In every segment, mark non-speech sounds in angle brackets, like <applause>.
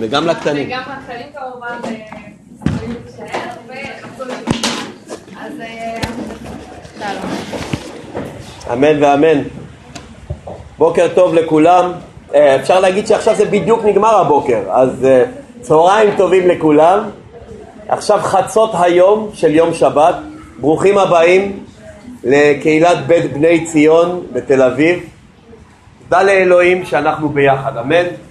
וגם לקטנים. וגם לקטנים כמובן, יכולים להישאר, ורצו אז אה, שלום. אמן ואמן. בוקר טוב לכולם. אה, אפשר להגיד שעכשיו זה בדיוק נגמר הבוקר, אז אה, צהריים טובים לכולם. עכשיו חצות היום של יום שבת. ברוכים הבאים לקהילת בית בני ציון בתל אביב. תודה לאלוהים שאנחנו ביחד, אמן.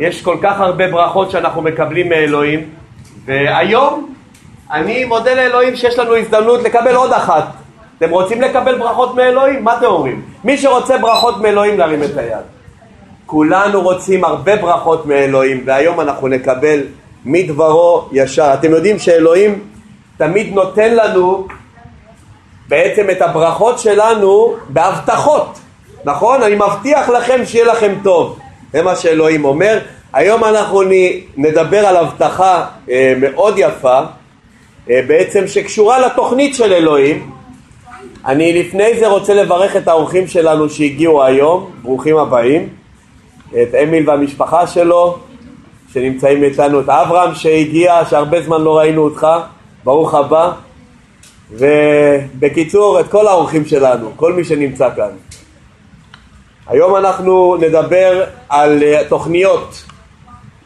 יש כל כך הרבה ברכות שאנחנו מקבלים מאלוהים, והיום אני מודה לאלוהים שיש לנו הזדמנות לקבל עוד אחת. אתם רוצים לקבל ברכות מאלוהים? מה אתם אומרים? מי שרוצה ברכות מאלוהים להרים את היד. כולנו רוצים הרבה ברכות מאלוהים, והיום אנחנו נקבל מדברו ישר. אתם יודעים שאלוהים תמיד נותן לנו בעצם את הברכות שלנו בהבטחות, נכון? אני מבטיח לכם שיהיה לכם טוב. זה מה שאלוהים אומר. היום אנחנו נדבר על הבטחה אה, מאוד יפה, אה, בעצם שקשורה לתוכנית של אלוהים. אני לפני זה רוצה לברך את האורחים שלנו שהגיעו היום, ברוכים הבאים, את אמיל והמשפחה שלו שנמצאים איתנו, את אברהם שהגיע, שהרבה זמן לא ראינו אותך, ברוך הבא, ובקיצור את כל האורחים שלנו, כל מי שנמצא כאן. היום אנחנו נדבר על אה, תוכניות,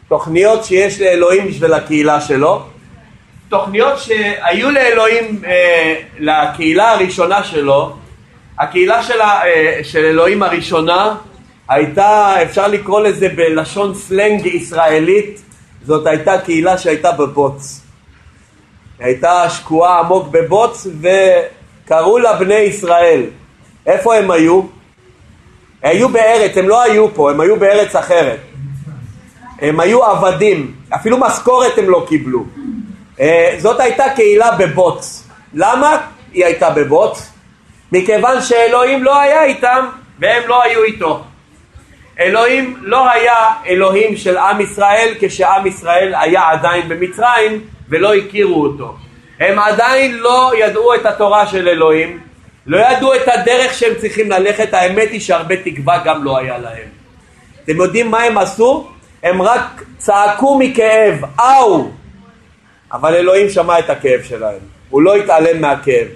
תוכניות שיש לאלוהים בשביל הקהילה שלו, תוכניות שהיו לאלוהים, אה, לקהילה הראשונה שלו, הקהילה של, אה, של אלוהים הראשונה הייתה, אפשר לקרוא לזה בלשון סלנג ישראלית, זאת הייתה קהילה שהייתה בבוץ. הייתה שקועה עמוק בבוץ וקראו לה בני ישראל. איפה הם היו? היו בארץ, הם לא היו פה, הם היו בארץ אחרת. הם היו עבדים, אפילו משכורת הם לא קיבלו. אה, זאת הייתה קהילה בבוץ. למה היא הייתה בבוץ? מכיוון שאלוהים לא היה איתם והם לא היו איתו. אלוהים לא היה אלוהים של עם ישראל כשעם ישראל היה עדיין במצרים ולא הכירו אותו. הם עדיין לא ידעו את התורה של אלוהים, לא ידעו את הדרך שהם צריכים ללכת, האמת היא שהרבה תקווה גם לא היה להם. אתם יודעים מה הם עשו? הם רק צעקו מכאב, אאו! אבל אלוהים שמע את הכאב שלהם, הוא לא התעלם מהכאב.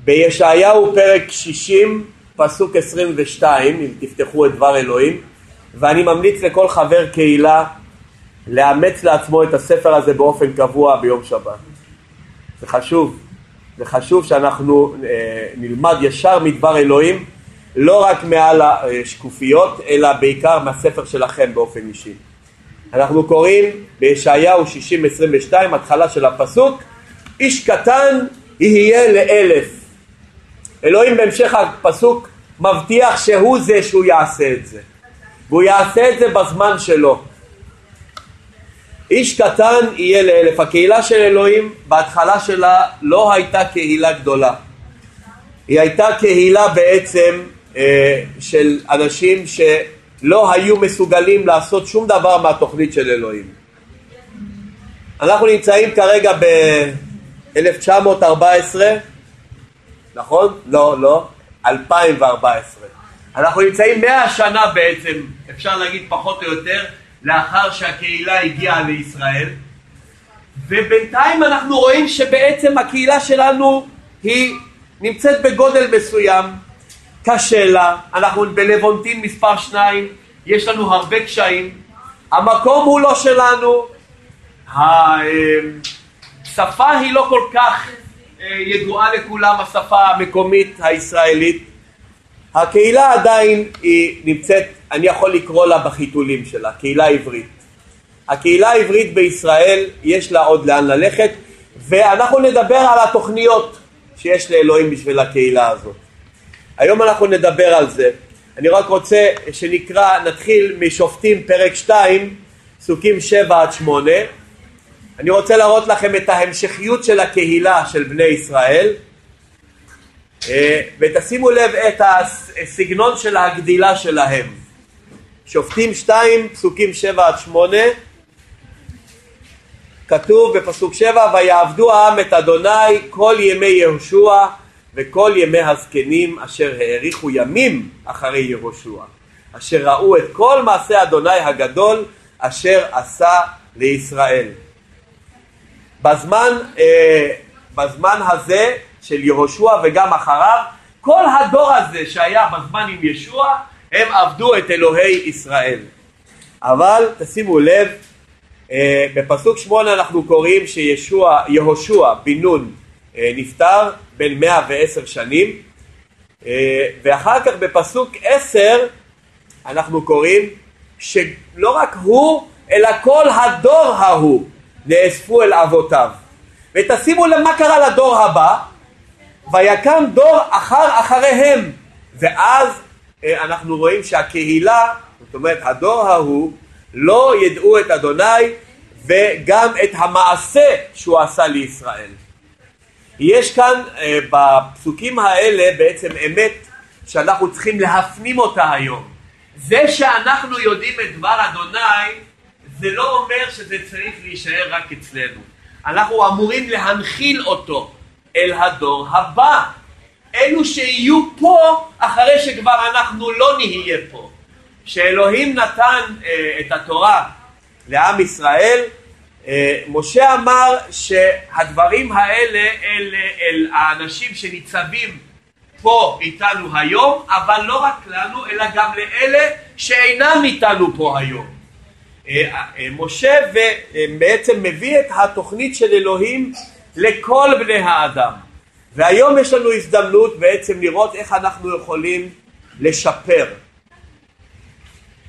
בישעיהו פרק 60, פסוק 22, אם תפתחו את דבר אלוהים, ואני ממליץ לכל חבר קהילה לאמץ לעצמו את הספר הזה באופן קבוע ביום שבת. זה חשוב. זה חשוב שאנחנו אה, נלמד ישר מדבר אלוהים, לא רק מעל השקופיות, אלא בעיקר מהספר שלכם באופן אישי. אנחנו קוראים בישעיהו 60-22, התחלה של הפסוק, איש קטן יהיה לאלף. אלוהים בהמשך הפסוק מבטיח שהוא זה שהוא יעשה את זה, והוא יעשה את זה בזמן שלו. איש קטן יהיה לאלף. הקהילה של אלוהים בהתחלה שלה לא הייתה קהילה גדולה. היא הייתה קהילה בעצם אה, של אנשים שלא היו מסוגלים לעשות שום דבר מהתוכנית של אלוהים. אנחנו נמצאים כרגע ב-1914, נכון? לא, לא, 2014. אנחנו נמצאים מאה שנה בעצם, אפשר להגיד פחות או יותר, לאחר שהקהילה הגיעה לישראל. ובינתיים אנחנו רואים שבעצם הקהילה שלנו היא נמצאת בגודל מסוים, קשה לה, אנחנו בלוונטין מספר שניים, יש לנו הרבה קשיים, המקום הוא לא שלנו, השפה היא לא כל כך אה, ידועה לכולם, השפה המקומית הישראלית, הקהילה עדיין היא נמצאת אני יכול לקרוא לה בחיתולים שלה, קהילה עברית. הקהילה העברית בישראל יש לה עוד לאן ללכת ואנחנו נדבר על התוכניות שיש לאלוהים בשביל הקהילה הזאת. היום אנחנו נדבר על זה. אני רק רוצה שנקרא, נתחיל משופטים פרק 2, פסוקים 7 עד 8. אני רוצה להראות לכם את ההמשכיות של הקהילה של בני ישראל ותשימו לב את הסגנון של הגדילה שלהם. שופטים 2, פסוקים 7 עד 8, כתוב בפסוק 7, ויעבדו העם את אדוני כל ימי יהושע וכל ימי הזקנים אשר האריכו ימים אחרי יהושע. אשר ראו את כל מעשה אדוני הגדול אשר עשה לישראל. בזמן, אה, בזמן הזה של יהושע וגם אחריו, כל הדור הזה שהיה בזמן עם ישוע, הם עבדו את אלוהי ישראל. אבל תשימו לב, אה, בפסוק שמונה אנחנו קוראים שיהושע בן נון אה, נפטר בן מאה ועשר שנים. אה, ואחר כך בפסוק עשר אנחנו קוראים שלא רק הוא אלא כל הדור ההוא נאספו אל אבותיו. ותשימו לב מה קרה לדור הבא ויקם דור אחר אחריהם ואז אנחנו רואים שהקהילה זאת אומרת הדור ההוא לא ידעו את אדוני וגם את המעשה שהוא עשה לישראל. יש כאן אה, בפסוקים האלה בעצם אמת שאנחנו צריכים להפנים אותה היום. זה שאנחנו יודעים את דבר אדוני זה לא אומר שזה צריך להישאר רק אצלנו. אנחנו אמורים להנחיל אותו אל הדור הבא. אלו שיהיו פה אחרי שכבר אנחנו לא נהיה פה. שאלוהים נתן אה, את התורה לעם ישראל, אה, משה אמר שהדברים האלה אלה אל האנשים שניצבים פה איתנו היום, אבל לא רק לנו, אלא גם לאלה שאינם איתנו פה היום. אה, משה בעצם מביא את התוכנית של אלוהים לכל בני האדם. והיום יש לנו הזדמנות בעצם לראות איך אנחנו יכולים לשפר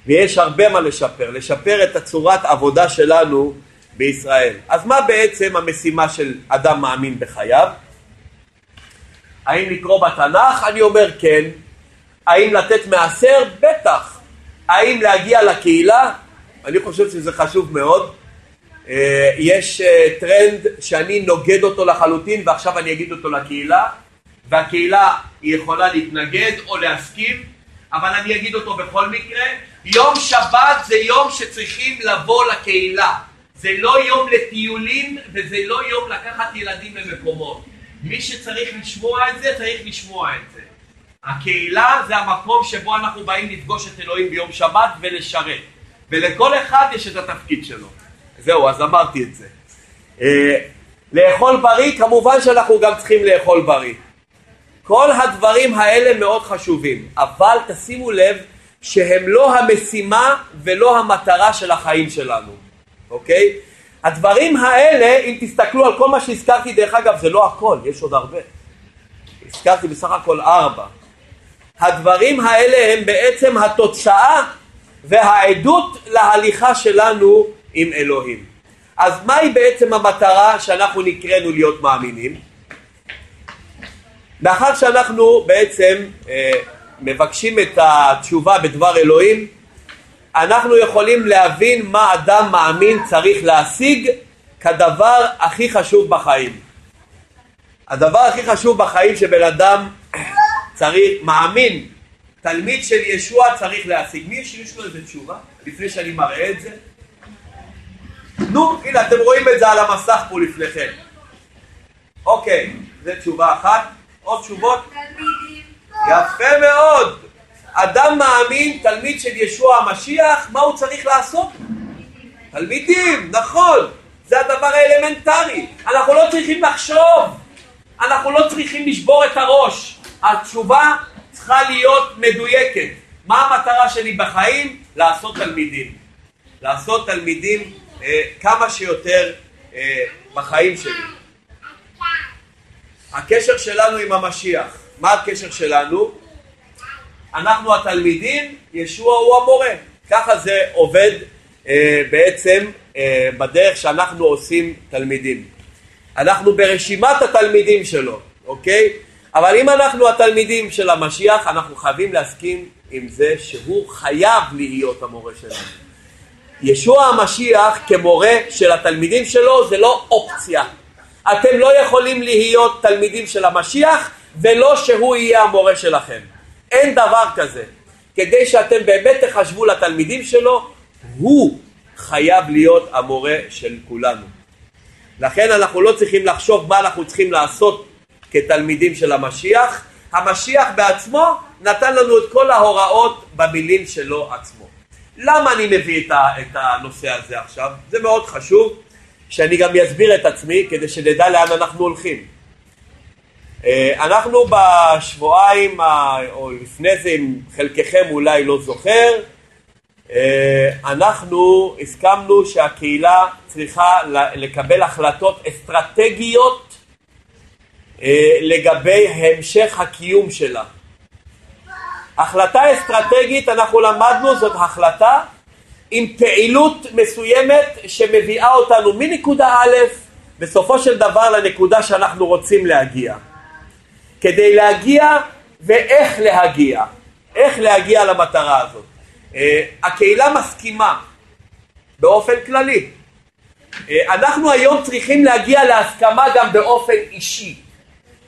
ויש הרבה מה לשפר, לשפר את הצורת עבודה שלנו בישראל. אז מה בעצם המשימה של אדם מאמין בחייו? האם לקרוא בתנ"ך? אני אומר כן. האם לתת מעשר? בטח. האם להגיע לקהילה? אני חושב שזה חשוב מאוד. אה, יש אה, טרנד שאני נוגד אותו לחלוטין ועכשיו אני אגיד אותו לקהילה והקהילה היא יכולה להתנגד או להסכים אבל אני אגיד אותו בכל מקרה יום שבת זה יום שצריכים לבוא לקהילה. זה לא יום לטיולים וזה לא יום לקחת ילדים למקומות. מי שצריך לשמוע את זה, צריך לשמוע את זה. הקהילה זה המקום שבו אנחנו באים לפגוש את אלוהים ביום שבת ולשרת. ולכל אחד יש את התפקיד שלו. זהו, אז אמרתי את זה. אה, לאכול בריא, כמובן שאנחנו גם צריכים לאכול בריא. כל הדברים האלה מאוד חשובים, אבל תשימו לב שהם לא המשימה ולא המטרה של החיים שלנו, אוקיי? הדברים האלה, אם תסתכלו על כל מה שהזכרתי, דרך אגב, זה לא הכל, יש עוד הרבה. הזכרתי בסך הכל ארבע. הדברים האלה הם בעצם התוצאה והעדות להליכה שלנו עם אלוהים. אז מהי בעצם המטרה שאנחנו נקראנו להיות מאמינים? מאחר שאנחנו בעצם אה, מבקשים את התשובה בדבר אלוהים, אנחנו יכולים להבין מה אדם מאמין צריך להשיג כדבר הכי חשוב בחיים. הדבר הכי חשוב בחיים שבן אדם צריך, מאמין, תלמיד של ישוע צריך להשיג. מי יש לו איזה תשובה? לפני שאני מראה את זה? נו, הנה אתם רואים את זה על המסך פה לפניכם. אוקיי, זו תשובה אחת. עוד תשובות? יפה מאוד. אדם מאמין, תלמיד של ישוע המשיח, מה הוא צריך לעשות? תלמידים, נכון. זה הדבר האלמנטרי. אנחנו לא צריכים לחשוב. אנחנו לא צריכים לשבור את הראש. התשובה צריכה להיות מדויקת. מה המטרה שלי בחיים? לעשות תלמידים. לעשות תלמידים אה, כמה שיותר אה, בחיים שלי. הקשר שלנו עם המשיח. מה הקשר שלנו? אנחנו התלמידים, ישוע הוא המורה. ככה זה עובד אה, בעצם אה, בדרך שאנחנו עושים תלמידים. אנחנו ברשימת התלמידים שלו, אוקיי? אבל אם אנחנו התלמידים של המשיח, אנחנו חייבים להסכים עם זה שהוא חייב להיות המורה שלנו. ישוע המשיח כמורה של התלמידים שלו זה לא אופציה. אתם לא יכולים להיות תלמידים של המשיח ולא שהוא יהיה המורה שלכם. אין דבר כזה. כדי שאתם באמת תחשבו לתלמידים שלו, הוא חייב להיות המורה של כולנו. לכן אנחנו לא צריכים לחשוב מה אנחנו צריכים לעשות כתלמידים של המשיח. המשיח בעצמו נתן לנו את כל ההוראות במילים שלו עצמו. למה אני מביא את הנושא הזה עכשיו? זה מאוד חשוב שאני גם אסביר את עצמי כדי שנדע לאן אנחנו הולכים. אה, אנחנו בשבועיים, או לפני זה, אם חלקכם אולי לא זוכר, אה, אנחנו הסכמנו שהקהילה צריכה לקבל החלטות אסטרטגיות אה, לגבי המשך הקיום שלה. החלטה אסטרטגית, אנחנו למדנו, זאת החלטה עם פעילות מסוימת שמביאה אותנו מנקודה א' בסופו של דבר לנקודה שאנחנו רוצים להגיע. כדי להגיע ואיך להגיע, איך להגיע למטרה הזאת. Uh, הקהילה מסכימה באופן כללי. Uh, אנחנו היום צריכים להגיע להסכמה גם באופן אישי.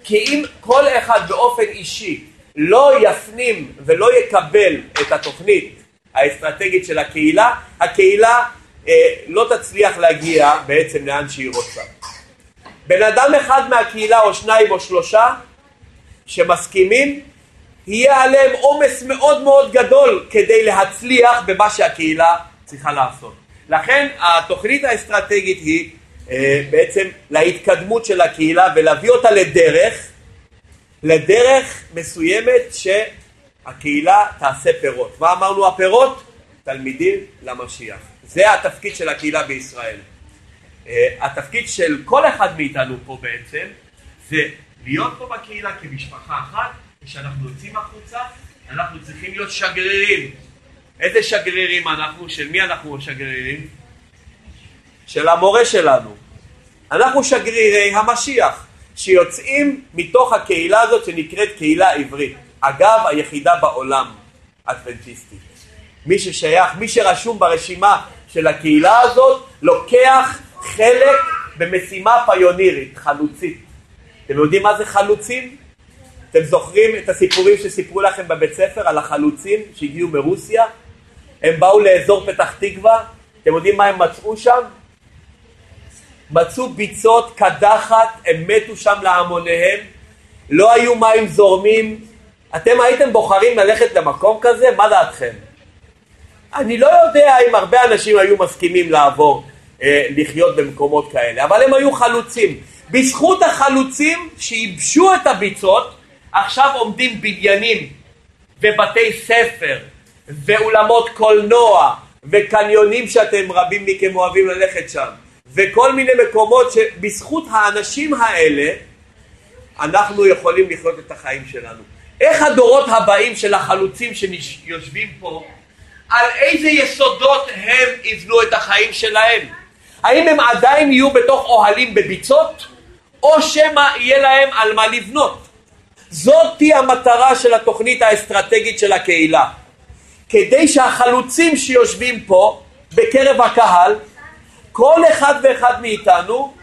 כי אם כל אחד באופן אישי לא יפנים ולא יקבל את התוכנית האסטרטגית של הקהילה, הקהילה אה, לא תצליח להגיע בעצם לאן שהיא רוצה. בן אדם אחד מהקהילה או שניים או שלושה שמסכימים, יהיה עליהם עומס מאוד מאוד גדול כדי להצליח במה שהקהילה צריכה לעשות. לכן התוכנית האסטרטגית היא אה, בעצם להתקדמות של הקהילה ולהביא אותה לדרך, לדרך מסוימת שהקהילה תעשה פירות. מה אמרנו הפירות? תלמידים למשיח. זה התפקיד של הקהילה בישראל. אה, התפקיד של כל אחד מאיתנו פה בעצם זה להיות פה בקהילה כמשפחה אחת, וכשאנחנו יוצאים החוצה אנחנו צריכים להיות שגרירים. איזה שגרירים אנחנו? של מי אנחנו שגרירים? של המורה שלנו. אנחנו שגרירי המשיח, שיוצאים מתוך הקהילה הזאת שנקראת קהילה עברית. אגב, היחידה בעולם, אדבנטיסטית. מי ששייך, מי שרשום ברשימה של הקהילה הזאת, לוקח חלק במשימה פיונירית, חלוצית. אתם יודעים מה זה חלוצים? אתם זוכרים את הסיפורים שסיפרו לכם בבית ספר על החלוצים שהגיעו מרוסיה? הם באו לאזור פתח תקווה, אתם יודעים מה הם מצאו שם? מצאו ביצות, קדחת, הם מתו שם להמוניהם, לא היו מים זורמים. אתם הייתם בוחרים ללכת למקום כזה? מה דעתכם? אני לא יודע אם הרבה אנשים היו מסכימים לעבור, אה, לחיות במקומות כאלה, אבל הם היו חלוצים. בזכות החלוצים שייבשו את הביצות, עכשיו עומדים בניינים ובתי ספר ואולמות קולנוע וקניונים שאתם רבים מכם אוהבים ללכת שם וכל מיני מקומות שבזכות האנשים האלה אנחנו יכולים לחיות את החיים שלנו. איך הדורות הבאים של החלוצים שיושבים פה, על איזה יסודות הם יבנו את החיים שלהם? האם הם עדיין יהיו בתוך אוהלים בביצות? או שמא יהיה להם על מה לבנות. זאתי המטרה של התוכנית האסטרטגית של הקהילה. כדי שהחלוצים שיושבים פה בקרב הקהל כל אחד ואחד מאיתנו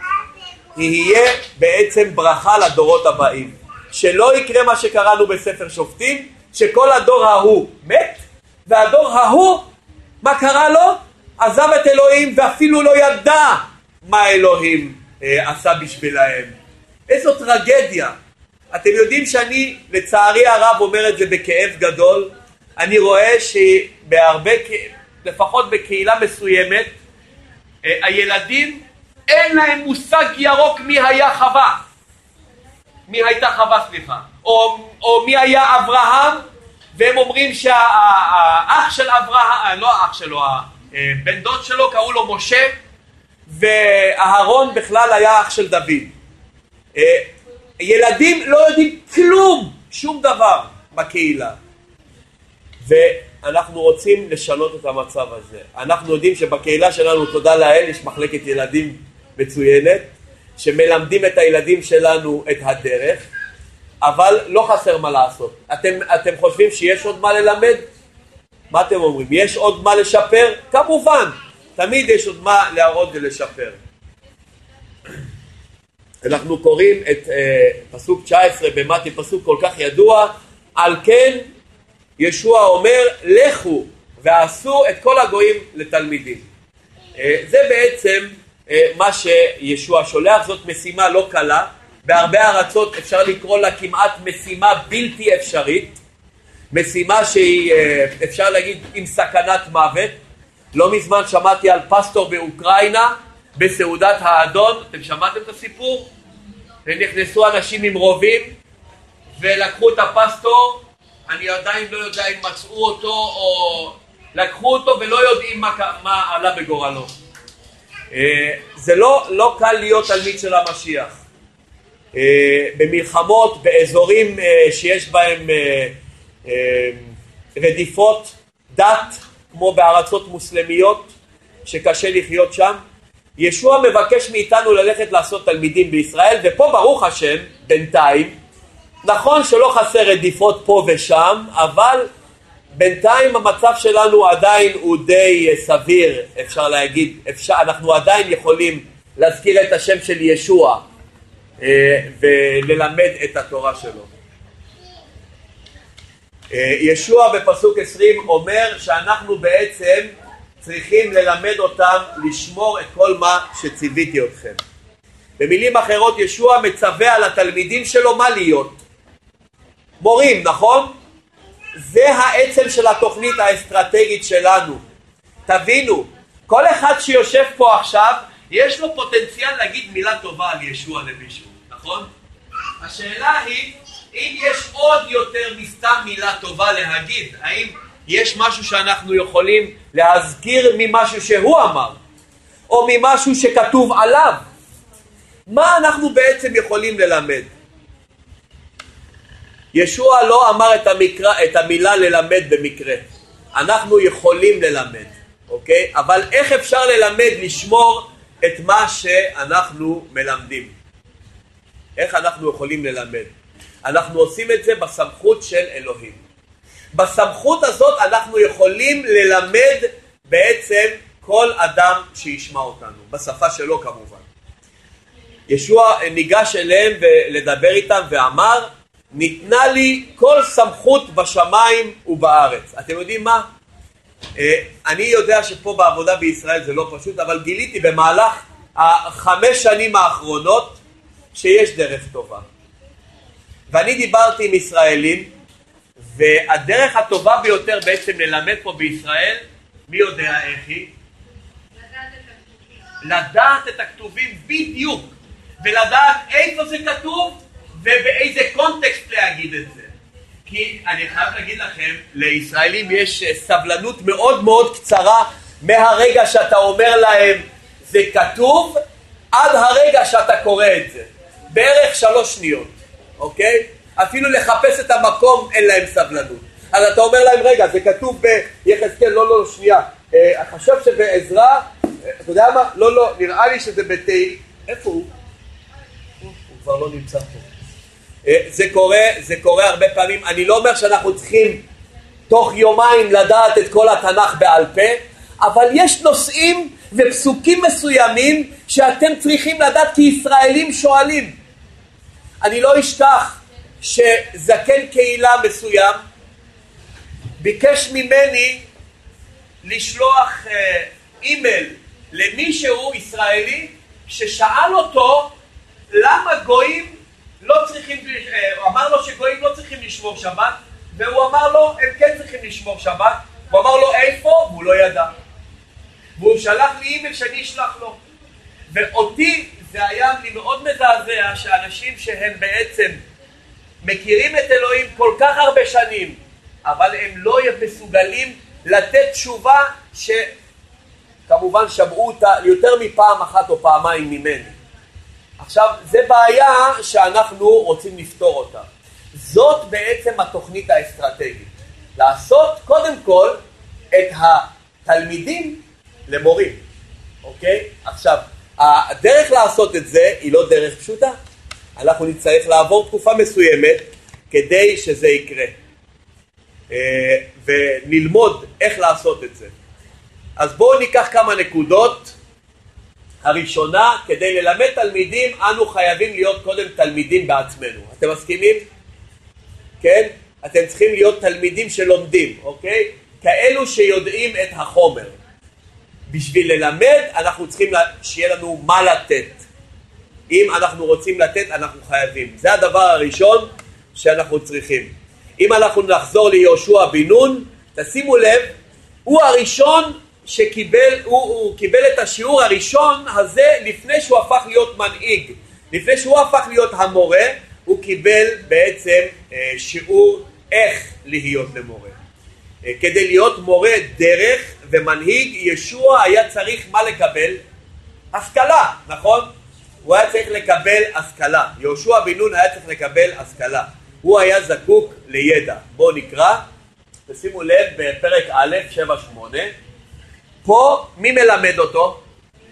יהיה בעצם ברכה לדורות הבאים. שלא יקרה מה שקראנו בספר שופטים, שכל הדור ההוא מת, והדור ההוא, מה קרה לו? עזב את אלוהים ואפילו לא ידע מה אלוהים אה, עשה בשבילהם. איזו טרגדיה. אתם יודעים שאני, לצערי הרב, אומר את זה בכאב גדול. אני רואה שבהרבה, לפחות בקהילה מסוימת, הילדים אין להם מושג ירוק מי היה חווה. מי הייתה חווה, סליחה. או, או מי היה אברהם, והם אומרים שהאח של אברהם, אה, לא האח שלו, הבן אה, דוד שלו, קראו לו משה, ואהרון בכלל היה אח של דוד. ילדים לא יודעים כלום, שום דבר בקהילה. ו... אנחנו רוצים לשנות את המצב הזה. אנחנו יודעים שבקהילה שלנו, תודה לאל, יש מחלקת ילדים מצוינת, שמלמדים את הילדים שלנו את הדרך, אבל לא חסר מה לעשות. אתם, אתם חושבים שיש עוד מה ללמד? מה אתם אומרים? יש עוד מה לשפר? כמובן, תמיד יש עוד מה להראות ולשפר. אנחנו קוראים את uh, פסוק 19 במתי, פסוק כל כך ידוע, על כן ישוע אומר לכו ועשו את כל הגויים לתלמידים. אה, זה בעצם אה, מה שישוע שולח, זאת משימה לא קלה, בהרבה ארצות אפשר לקרוא לה כמעט משימה בלתי אפשרית, משימה שהיא, אה, אפשר להגיד, עם סכנת מוות. לא מזמן שמעתי על פסטור באוקראינה בסעודת האדון, אתם שמעתם את הסיפור? ונכנסו אנשים עם רובים ולקחו את הפסטור, אני עדיין לא יודע אם מצאו אותו או לקחו אותו ולא יודעים מה, מה עלה בגורלו. אה, זה לא, לא קל להיות תלמיד של המשיח. אה, במלחמות, באזורים אה, שיש בהם רדיפות דת, כמו בארצות מוסלמיות, שקשה לחיות שם, ישוע מבקש מאיתנו ללכת לעשות תלמידים בישראל, ופה ברוך השם, בינתיים, נכון שלא חסר רדיפות פה ושם, אבל בינתיים המצב שלנו עדיין הוא די סביר, אפשר להגיד, אפשר, אנחנו עדיין יכולים להזכיר את השם של ישוע אה, וללמד את התורה שלו. אה, ישוע בפסוק עשרים אומר שאנחנו בעצם צריכים ללמד אותם לשמור את כל מה שציוויתי אתכם. במילים אחרות ישוע מצווה על התלמידים שלו מה להיות? מורים, נכון? זה העצם של התוכנית האסטרטגית שלנו. תבינו, כל אחד שיושב פה עכשיו, יש לו פוטנציאל להגיד מילה טובה על ישוע למישהו, נכון? השאלה היא, אם יש עוד יותר מסתם מילה טובה להגיד, האם יש משהו שאנחנו יכולים להזכיר ממשהו שהוא אמר, או ממשהו שכתוב עליו? מה אנחנו בעצם יכולים ללמד? ישוע לא אמר את, המקרא, את המילה ללמד במקרה. אנחנו יכולים ללמד, אוקיי? אבל איך אפשר ללמד, לשמור את מה שאנחנו מלמדים? איך אנחנו יכולים ללמד? אנחנו עושים את זה בסמכות של אלוהים. בסמכות הזאת אנחנו יכולים ללמד בעצם כל אדם שישמע אותנו, בשפה שלו כמובן. ישוע ניגש אליהם לדבר איתם ואמר ניתנה לי כל סמכות בשמיים ובארץ. אתם יודעים מה? אה, אני יודע שפה בעבודה בישראל זה לא פשוט, אבל גיליתי במהלך החמש שנים האחרונות שיש דרך טובה. ואני דיברתי עם ישראלים, והדרך הטובה ביותר בעצם ללמד פה בישראל, מי יודע איך היא? לדעת את הכתובים בדיוק, ולדעת איפה זה כתוב ובאיזה קונטקסט להגיד את זה. כי אני חייב להגיד לכם, לישראלים יש אה, סבלנות מאוד מאוד קצרה מהרגע שאתה אומר להם זה כתוב עד הרגע שאתה קורא את זה. בערך שלוש שניות, אוקיי? אפילו לחפש את המקום אין להם סבלנות. אז אתה אומר להם, רגע, זה כתוב ביחזקאל, לא, לא, שנייה. אה, חשב שבעזרה, אה, אתה יודע מה? לא, לא, נראה לי שזה בתהיל. איפה הוא? הוא כבר לא נמצא פה. אה, זה קורה, זה קורה הרבה פעמים. אני לא אומר שאנחנו צריכים תוך יומיים לדעת את כל התנ"ך בעל פה, אבל יש נושאים ופסוקים מסוימים שאתם צריכים לדעת כי ישראלים שואלים. אני לא אשכח שזקן קהילה מסוים ביקש ממני לשלוח אה, אימייל למישהו ישראלי ששאל אותו למה גויים לא צריכים, אה, הוא אמר לו שגויים לא צריכים לשמור שבת, והוא אמר לו, הם כן צריכים לשמור שבת, הוא אמר לו איפה, והוא לא ידע. והוא שלח לי אימייל שאני אשלח לו. ואותי זה היה לי מאוד מזעזע שאנשים שהם בעצם מכירים את אלוהים כל כך הרבה שנים, אבל הם לא מסוגלים לתת תשובה שכמובן שמעו אותה יותר מפעם אחת או פעמיים ממני. עכשיו, זה בעיה שאנחנו רוצים לפתור אותה. זאת בעצם התוכנית האסטרטגית. לעשות קודם כל את התלמידים למורים, אוקיי? עכשיו, הדרך לעשות את זה היא לא דרך פשוטה. אנחנו נצטרך לעבור תקופה מסוימת כדי שזה יקרה. אה, וללמוד איך לעשות את זה. אז בואו ניקח כמה נקודות הראשונה, כדי ללמד תלמידים, אנו חייבים להיות קודם תלמידים בעצמנו. אתם מסכימים? כן? אתם צריכים להיות תלמידים שלומדים, אוקיי? כאלו שיודעים את החומר. בשביל ללמד, אנחנו צריכים שיהיה לנו מה לתת. אם אנחנו רוצים לתת, אנחנו חייבים. זה הדבר הראשון שאנחנו צריכים. אם אנחנו נחזור ליהושע בן נון, תשימו לב, הוא הראשון שקיבל, הוא, הוא קיבל את השיעור הראשון הזה לפני שהוא הפך להיות מנהיג, לפני שהוא הפך להיות המורה, הוא קיבל בעצם אה, שיעור איך להיות למורה. אה, כדי להיות מורה דרך ומנהיג, ישוע היה צריך מה לקבל? השכלה, נכון? הוא היה צריך לקבל השכלה. יהושע בן נון היה צריך לקבל השכלה. הוא היה זקוק לידע. בואו נקרא, תשימו לב בפרק א', 7-8, פה מי מלמד אותו?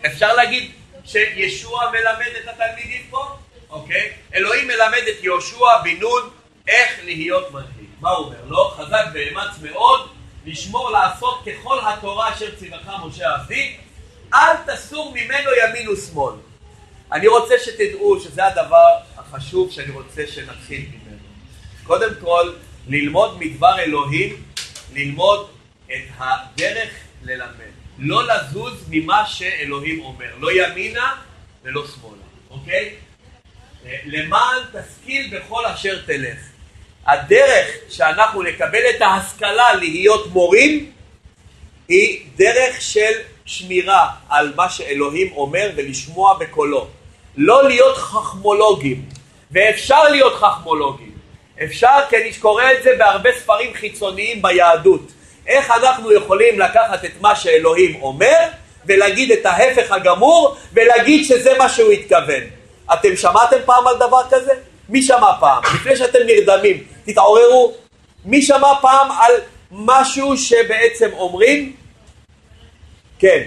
אפשר להגיד שישוע מלמד את התלמידים פה? אוקיי? אלוהים מלמד את יהושע בן נון איך להיות מנהיג. מה הוא אומר לו? חזק ואמץ מאוד, לשמור לעשות ככל התורה אשר ציווך משה עבדי, אל תסור ממנו ימין ושמאל. אני רוצה שתדעו שזה הדבר החשוב שאני רוצה שנתחיל ממנו. קודם כל, ללמוד מדבר אלוהים, ללמוד את הדרך ללמד. לא לזוז ממה שאלוהים אומר, לא ימינה ולא שמאלה, אוקיי? למען תשכיל בכל אשר תלך. הדרך שאנחנו נקבל את ההשכלה להיות מורים היא דרך של שמירה על מה שאלוהים אומר ולשמוע בקולו. לא להיות חכמולוגים, ואפשר להיות חכמולוגים. אפשר, כי אני קורא את זה בהרבה ספרים חיצוניים ביהדות. איך אנחנו יכולים לקחת את מה שאלוהים אומר ולהגיד את ההפך הגמור ולהגיד שזה מה שהוא התכוון. אתם שמעתם פעם על דבר כזה? מי שמע פעם? לפני שאתם נרדמים, תתעוררו. מי שמע פעם על משהו שבעצם אומרים? כן,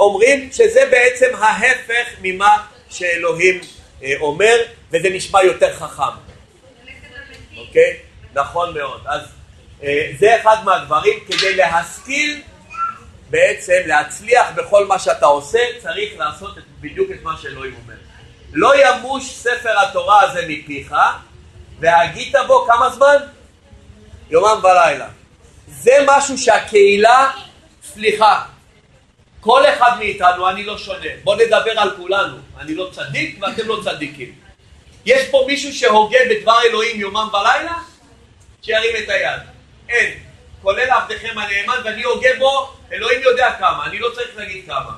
אומרים שזה בעצם ההפך ממה שאלוהים אה, אומר, וזה נשמע יותר חכם. אוקיי? נכון מאוד. אז זה אחד מהדברים, כדי להשכיל, בעצם להצליח בכל מה שאתה עושה, צריך לעשות בדיוק את מה שאלוהים אומר. לא ימוש ספר התורה הזה מפיך, והגית בו כמה זמן? יומם ולילה. זה משהו שהקהילה, סליחה, כל אחד מאיתנו, אני לא שונה. בואו נדבר על כולנו. אני לא צדיק ואתם לא צדיקים. יש פה מישהו שהוגה בדבר אלוהים יומם ולילה? שירים את היד. אין. כולל עבדכם הנאמן ואני הוגה בו, אלוהים יודע כמה, אני לא צריך להגיד כמה.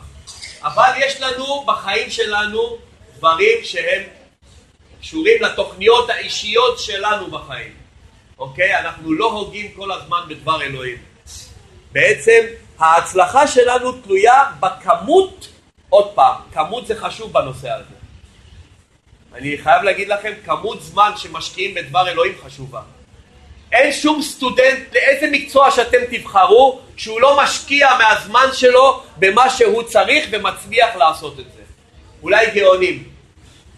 אבל יש לנו בחיים שלנו דברים שהם קשורים לתוכניות האישיות שלנו בחיים. אוקיי? אנחנו לא הוגים כל הזמן בדבר אלוהים. בעצם ההצלחה שלנו תלויה בכמות, עוד פעם, כמות זה חשוב בנושא הזה. אני חייב להגיד לכם, כמות זמן שמשקיעים בדבר אלוהים חשובה. אין שום סטודנט לאיזה מקצוע שאתם תבחרו שהוא לא משקיע מהזמן שלו במה שהוא צריך ומצליח לעשות את זה. אולי גאונים.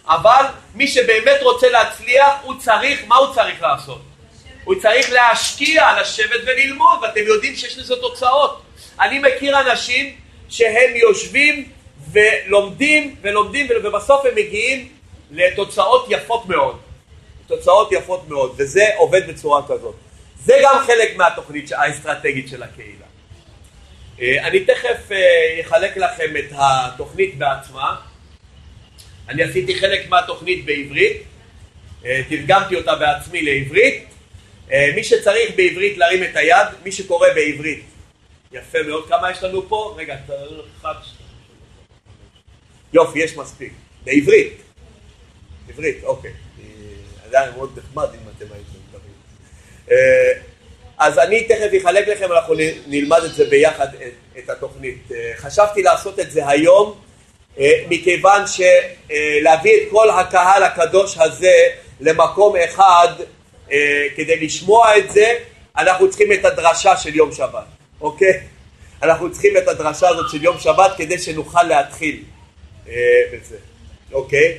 אבל מי שבאמת רוצה להצליח, הוא צריך, מה הוא צריך לעשות? הוא צריך להשקיע, לשבת וללמוד, ואתם יודעים שיש לזה תוצאות. אני מכיר אנשים שהם יושבים ולומדים ולומדים ובסוף הם מגיעים לתוצאות יפות מאוד. תוצאות יפות מאוד, וזה עובד בצורה כזאת. זה גם חלק מהתוכנית האסטרטגית של הקהילה. אה, אני תכף אה, אחלק לכם את התוכנית בעצמה. אני עשיתי חלק מהתוכנית בעברית, אה, תרגמתי אותה בעצמי לעברית. מי שצריך בעברית להרים את היד, מי שקורא בעברית. יפה מאוד. כמה יש לנו פה? רגע, יופי, יש מספיק. בעברית. עברית, אוקיי. זה היה מאוד נחמד אם אתם הייתם מדברים. אה, אז אני תכף אחלק לכם, אנחנו נלמד את זה ביחד, את, התוכנית. אה, חשבתי לעשות את זה היום, אה, מכיוון שלהביא את כל הקהל הקדוש הזה למקום אחד, כדי לשמוע את זה, אנחנו צריכים את הדרשה של יום שבת, אוקיי? אנחנו צריכים את הדרשה הזאת של יום שבת כדי שנוכל להתחיל בזה, אוקיי?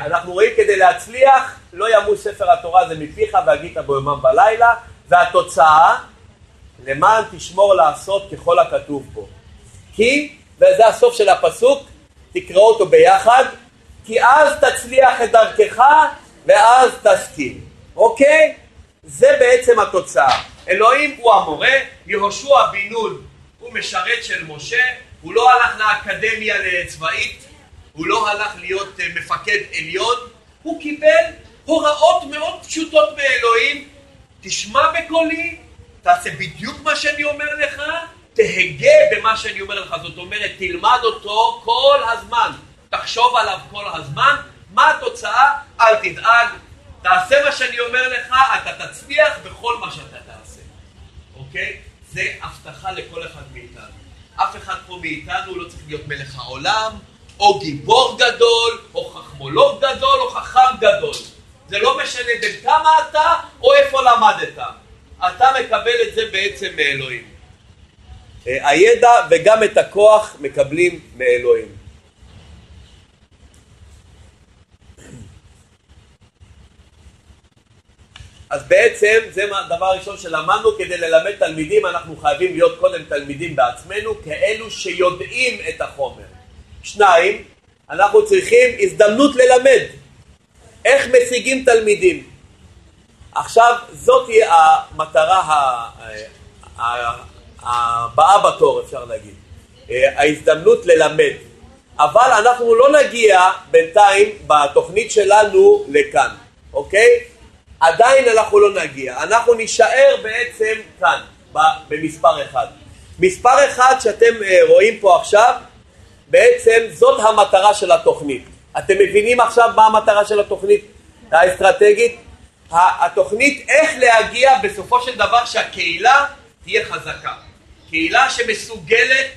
אנחנו רואים כדי להצליח, לא ימוש ספר התורה זה מפיך והגית בו יומם ולילה, והתוצאה, למען תשמור לעשות ככל הכתוב בו. כי, וזה הסוף של הפסוק, תקראו אותו ביחד, כי אז תצליח את דרכך ואז תשכיל. אוקיי? זה בעצם התוצאה. אלוהים הוא המורה, יהושע בן נון הוא משרת של משה, הוא לא הלך לאקדמיה צבאית, הוא לא הלך להיות אה, מפקד עליון, הוא קיבל הוראות מאוד פשוטות מאלוהים תשמע בקולי, תעשה בדיוק מה שאני אומר לך, תהגה במה שאני אומר לך. זאת אומרת, תלמד אותו כל הזמן, תחשוב עליו כל הזמן, מה התוצאה? אל תדאג, תעשה מה שאני אומר לך, אתה תצליח בכל מה שאתה תעשה, אוקיי? זה הבטחה לכל אחד מאיתנו. אף אחד פה מאיתנו לא צריך להיות מלך העולם, או גיבור גדול, או חכמולוג גדול, או חכם גדול. זה לא משנה בין כמה אתה, או איפה למדת. אתה מקבל את זה בעצם מאלוהים. אה, הידע וגם את הכוח מקבלים מאלוהים. <clears throat> אז בעצם זה הדבר הראשון שלמדנו, כדי ללמד תלמידים אנחנו חייבים להיות קודם תלמידים בעצמנו, כאלו שיודעים את החומר. שניים, אנחנו צריכים הזדמנות ללמד. איך משיגים תלמידים? עכשיו, זאת תהיה המטרה הבאה בתור, אפשר להגיד. ההזדמנות ללמד. אבל אנחנו לא נגיע בינתיים בתוכנית שלנו לכאן, אוקיי? עדיין אנחנו לא נגיע. אנחנו נישאר בעצם כאן, במספר אחד. מספר אחד שאתם אה, רואים פה עכשיו, בעצם זאת המטרה של התוכנית. אתם מבינים עכשיו מה המטרה של התוכנית האסטרטגית? התוכנית איך להגיע בסופו של דבר שהקהילה תהיה חזקה. קהילה שמסוגלת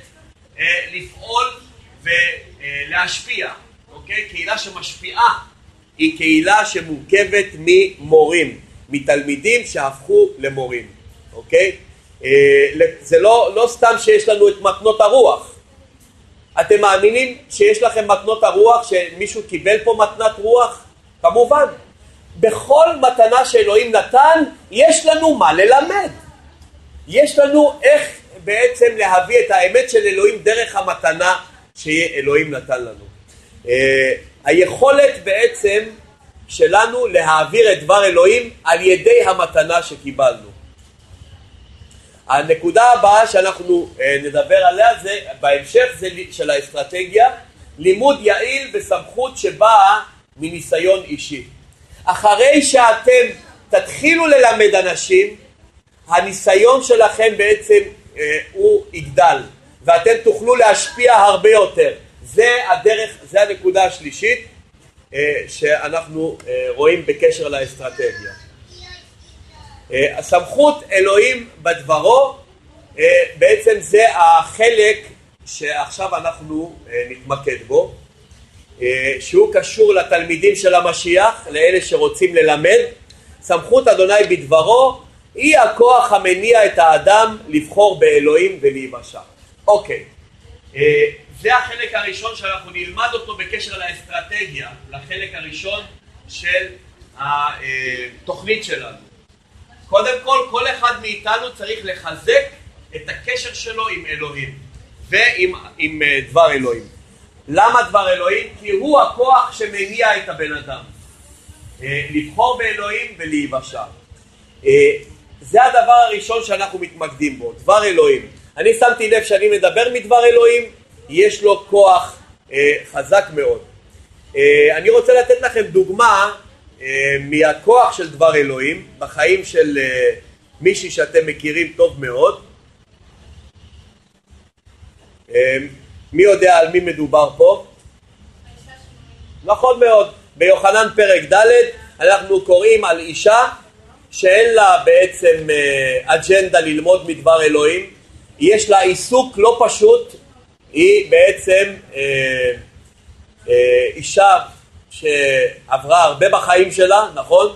אה, לפעול ולהשפיע, אוקיי? קהילה שמשפיעה היא קהילה שמורכבת ממורים, מתלמידים שהפכו למורים, אוקיי? אה, זה לא, לא סתם שיש לנו את מתנות הרוח. אתם מאמינים שיש לכם מתנות הרוח, שמישהו קיבל פה מתנת רוח? כמובן. בכל מתנה שאלוהים נתן, יש לנו מה ללמד. יש לנו איך בעצם להביא את האמת של אלוהים דרך המתנה שאלוהים נתן לנו. אה, היכולת בעצם שלנו להעביר את דבר אלוהים על ידי המתנה שקיבלנו. הנקודה הבאה שאנחנו אה, נדבר עליה זה בהמשך זה של האסטרטגיה לימוד יעיל בסמכות שבאה מניסיון אישי. אחרי שאתם תתחילו ללמד אנשים הניסיון שלכם בעצם אה, הוא יגדל ואתם תוכלו להשפיע הרבה יותר. זה הדרך, זה הנקודה השלישית אה, שאנחנו אה, רואים בקשר לאסטרטגיה. אה, הסמכות אלוהים בדברו בעצם זה החלק שעכשיו אנחנו נתמקד בו, שהוא קשור לתלמידים של המשיח, לאלה שרוצים ללמד. סמכות אדוני בדברו היא הכוח המניע את האדם לבחור באלוהים ולהיוושע. אוקיי, זה החלק הראשון שאנחנו נלמד אותו בקשר לאסטרטגיה, לחלק הראשון של התוכנית שלנו. קודם כל, כל אחד מאיתנו צריך לחזק את הקשר שלו עם אלוהים ועם עם אה, דבר אלוהים. למה דבר אלוהים? כי הוא הכוח שמניע את הבן אדם. אה, לבחור באלוהים ולהיוושע. אה, זה הדבר הראשון שאנחנו מתמקדים בו, דבר אלוהים. אני שמתי לב שאני מדבר מדבר אלוהים, יש לו כוח חזק מאוד. אני רוצה לתת לכם דוגמה מהכוח של דבר אלוהים בחיים של אה, מישהי שאתם מכירים טוב מאוד. אה, מי יודע על מי מדובר פה? נכון מאוד. ביוחנן פרק ד' אנחנו קוראים על אישה שאין לה בעצם אה, אג'נדה ללמוד מדבר אלוהים, יש לה עיסוק לא פשוט היא בעצם אה, אה, אישה שעברה הרבה בחיים שלה, נכון?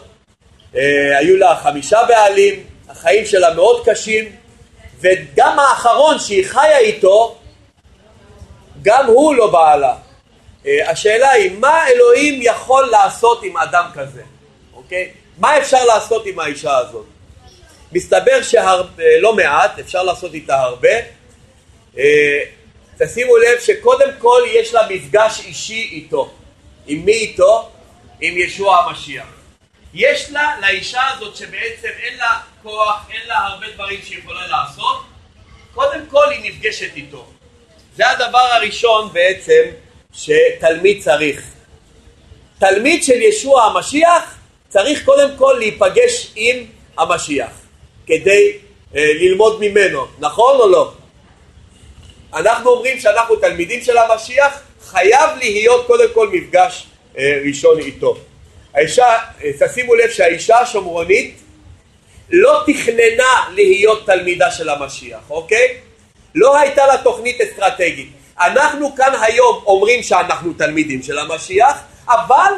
אה, היו לה חמישה בעלים, החיים שלה מאוד קשים, וגם האחרון שהיא חיה איתו, גם הוא לא בעלה. אה, השאלה היא, מה אלוהים יכול לעשות עם אדם כזה, אוקיי? מה אפשר לעשות עם האישה הזאת? מסתבר שלא מעט, אפשר לעשות איתה הרבה. אה, תשימו לב שקודם כל יש לה מפגש אישי איתו. עם מי איתו? עם ישוע המשיח. יש לה, לאישה הזאת שבעצם אין לה כוח, אין לה הרבה דברים שהיא יכולה לעשות, קודם כל היא נפגשת איתו. זה הדבר הראשון בעצם שתלמיד צריך. תלמיד של ישוע המשיח צריך קודם כל להיפגש עם המשיח, כדי אה, ללמוד ממנו, נכון או לא? אנחנו אומרים שאנחנו תלמידים של המשיח, חייב להיות קודם כל מפגש אה, ראשון איתו. האישה, אה, תשימו לב שהאישה השומרונית לא תכננה להיות תלמידה של המשיח, אוקיי? לא הייתה לה תוכנית אסטרטגית. אנחנו כאן היום אומרים שאנחנו תלמידים של המשיח, אבל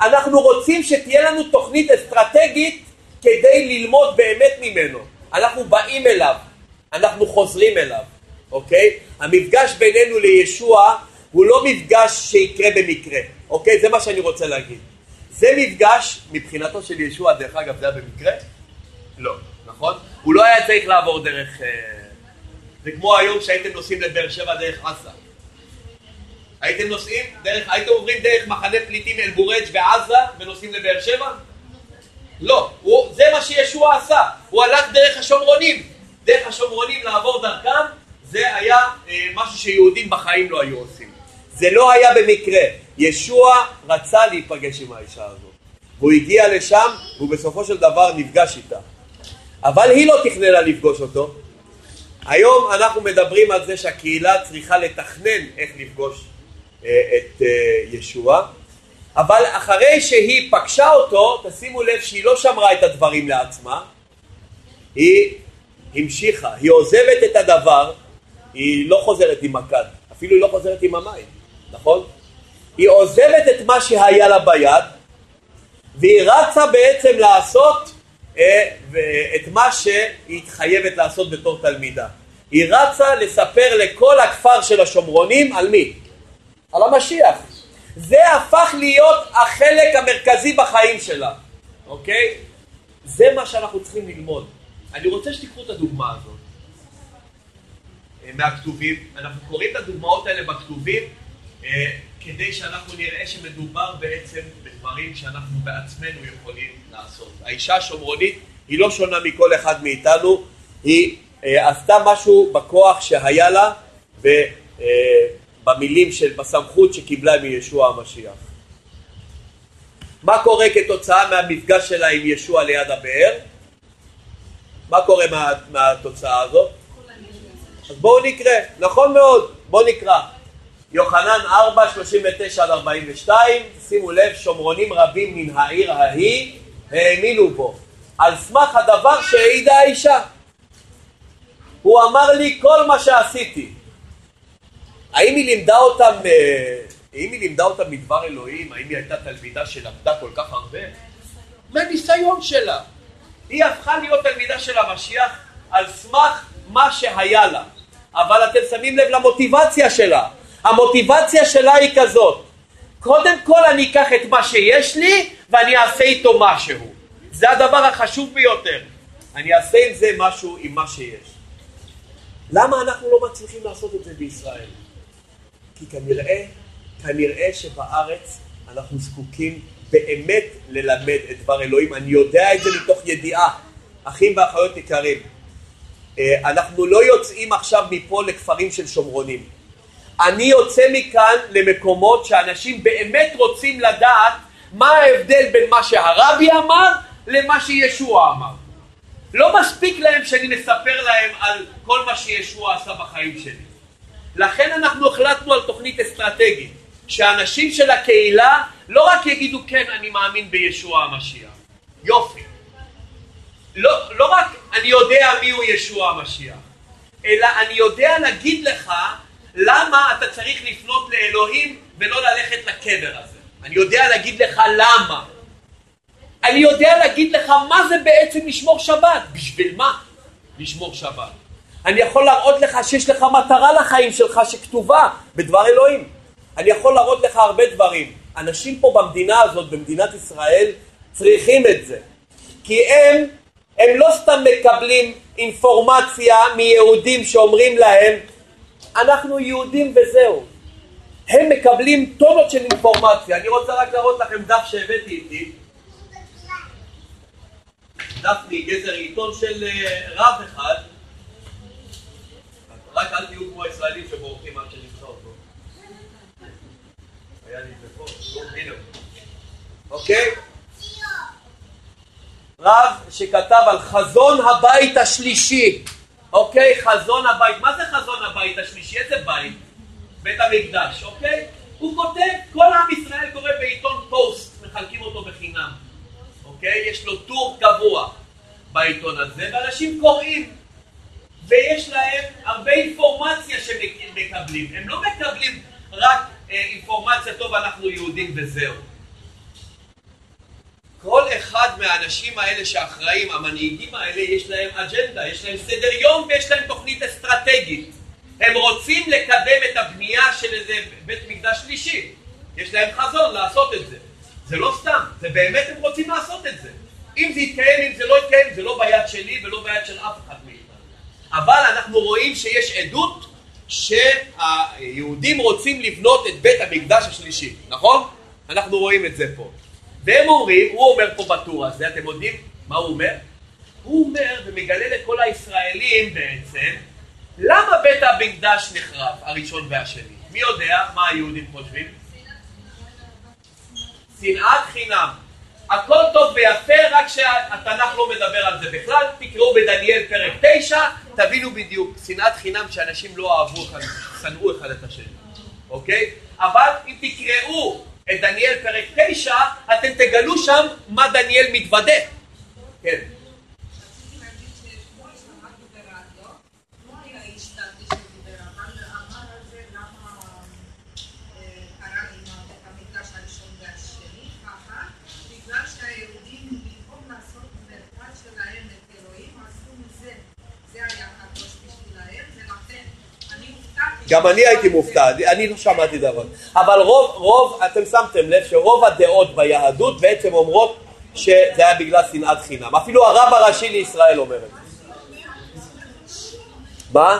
אנחנו רוצים שתהיה לנו תוכנית אסטרטגית כדי ללמוד באמת ממנו. אנחנו באים אליו, אנחנו חוזרים אליו, אוקיי? המפגש בינינו לישוע הוא לא מפגש שיקרה במקרה, אוקיי? זה מה שאני רוצה להגיד. זה מפגש, מבחינתו של ישוע, דרך אגב, זה היה במקרה? לא, נכון? הוא לא היה צריך לעבור דרך... אה, זה כמו היום שהייתם נוסעים לבאר שבע דרך עזה. הייתם נוסעים, דרך, הייתם עוברים דרך מחנה פליטים אל-בורג' בעזה ונוסעים לבאר שבע? לא, הוא, זה מה שישוע עשה, הוא הלך דרך השומרונים, דרך השומרונים לעבור דרכם, זה היה אה, משהו שיהודים בחיים לא היו עושים. זה לא היה במקרה, ישוע רצה להיפגש עם האישה הזאת. והוא הגיע לשם, והוא בסופו של דבר נפגש איתה. אבל היא לא תכננה לפגוש אותו. היום אנחנו מדברים על זה שהקהילה צריכה לתכנן איך לפגוש אה, את אה, ישוע, אבל אחרי שהיא פגשה אותו, תשימו לב שהיא לא שמרה את הדברים לעצמה, היא המשיכה, היא עוזבת את הדבר, היא לא חוזרת עם הכד, אפילו לא חוזרת עם המים, נכון? היא עוזבת את מה שהיה לה ביד, והיא רצה בעצם לעשות אה, את מה שהיא חייבת לעשות בתור תלמידה. היא רצה לספר לכל הכפר של השומרונים על מי? על המשיח. זה הפך להיות החלק המרכזי בחיים שלה, אוקיי? זה מה שאנחנו צריכים ללמוד. אני רוצה שתיקחו את הדוגמה הזאת אה, מהכתובים. אנחנו קוראים את הדוגמאות האלה בכתובים כדי שאנחנו נראה שמדובר בעצם בדברים שאנחנו בעצמנו יכולים לעשות. האישה השומרונית היא לא שונה מכל אחד מאיתנו, היא אה, עשתה משהו בכוח שהיה לה ובמילים של, בסמכות שקיבלה מישוע המשיח. מה קורה כתוצאה מהמפגש שלה עם ישוע ליד הבאר? מה קורה מה, מהתוצאה הזאת? אז בואו נקרא, נכון מאוד, בואו נקרא. יוחנן 4, 39 עד 42, שימו לב, שומרונים רבים מן העיר ההיא האמינו בו, על סמך הדבר שהעידה האישה. הוא אמר לי כל מה שעשיתי. האם היא לימדה אותם, אה, האם היא לימדה אותם מדבר אלוהים? האם היא הייתה תלמידה שלמדה כל כך הרבה? מהניסיון שלה. היא הפכה להיות תלמידה של המשיח על סמך מה שהיה לה. אבל אתם שמים לב למוטיבציה שלה. המוטיבציה שלה היא כזאת, קודם כל אני אקח את מה שיש לי ואני אעשה איתו משהו. זה הדבר החשוב ביותר. אני אעשה עם זה משהו עם מה שיש. למה אנחנו לא מצליחים לעשות את זה בישראל? כי כנראה, כנראה שבארץ אנחנו זקוקים באמת ללמד את דבר אלוהים. אני יודע את זה מתוך ידיעה. אחים ואחיות יקרים, אה, אנחנו לא יוצאים עכשיו מפה לכפרים של שומרונים. אני יוצא מכאן למקומות שאנשים באמת רוצים לדעת מה ההבדל בין מה שהרבי אמר למה שישוע אמר. לא מספיק להם שאני מספר להם על כל מה שישוע עשה בחיים שלי. לכן אנחנו החלטנו על תוכנית אסטרטגית, שאנשים של הקהילה לא רק יגידו כן אני מאמין בישוע המשיח, יופי. לא, לא רק אני יודע מי הוא ישוע המשיח, אלא אני יודע להגיד צריך לפנות לאלוהים ולא ללכת לקבר הזה. אני יודע להגיד לך למה. אני יודע להגיד לך מה זה בעצם לשמור שבת. בשביל מה לשמור שבת? אני יכול להראות לך שיש לך מטרה לחיים שלך שכתובה בדבר אלוהים. אני יכול להראות לך הרבה דברים. אנשים פה במדינה הזאת, במדינת ישראל, צריכים את זה. כי הם, הם לא סתם מקבלים אינפורמציה מיהודים שאומרים להם אנחנו יהודים וזהו. הם מקבלים טונות של אינפורמציה. אני רוצה רק להראות לכם דף שהבאתי איתי. דף מגזר עיתון של אה, רב אחד. רק אל תהיו כמו הישראלים שבורחים עד שנמצא אותו. היה לי הנה אוקיי? רב שכתב על חזון הבית השלישי, אוקיי? חזון הבית. מה זה חזון הבית השלישי? איזה בית? בית המקדש, אוקיי? הוא כותב, כל עם ישראל קורא בעיתון פוסט, מחלקים אותו בחינם, אוקיי? יש לו טור קבוע בעיתון הזה, ואנשים קוראים, ויש להם הרבה אינפורמציה שהם מקבלים. הם לא מקבלים רק אה, אינפורמציה טוב, אנחנו יהודים וזהו. כל אחד מהאנשים האלה שאחראים, המנהיגים האלה, יש להם אג'נדה, יש להם סדר יום ויש להם תוכנית אסטרטגית. הם רוצים לקדם את הבנייה של איזה בית מקדש שלישי. יש להם חזון לעשות את זה. זה לא סתם, זה באמת הם רוצים לעשות את זה. אם זה יתקיים, אם זה לא יתקיים, זה לא ביד שלי ולא ביד של אף אחד מאיתנו. אבל אנחנו רואים שיש עדות שהיהודים רוצים לבנות את בית המקדש השלישי, נכון? אנחנו רואים את זה פה. והם אומרים, הוא אומר פה בטור הזה, אתם יודעים מה הוא אומר? הוא אומר ומגלה לכל הישראלים בעצם, למה בית המקדש נחרב, הראשון והשני? מי יודע מה היהודים חושבים? שנאת חינם. הכל טוב ויפה, רק שהתנ"ך לא מדבר על זה בכלל. תקראו בדניאל פרק 9, תבינו בדיוק. שנאת חינם שאנשים לא אהבו, שנאו אחד את השני, אוקיי? אבל אם תקראו את דניאל פרק 9, אתם תגלו שם מה דניאל מתוודה. כן. גם אני הייתי מופתע, אני לא שמעתי דבר. אבל רוב, רוב, אתם שמתם לב שרוב הדעות ביהדות בעצם אומרות שזה היה בגלל שנאת חינם. אפילו הרב הראשי לישראל אומר את זה. מה?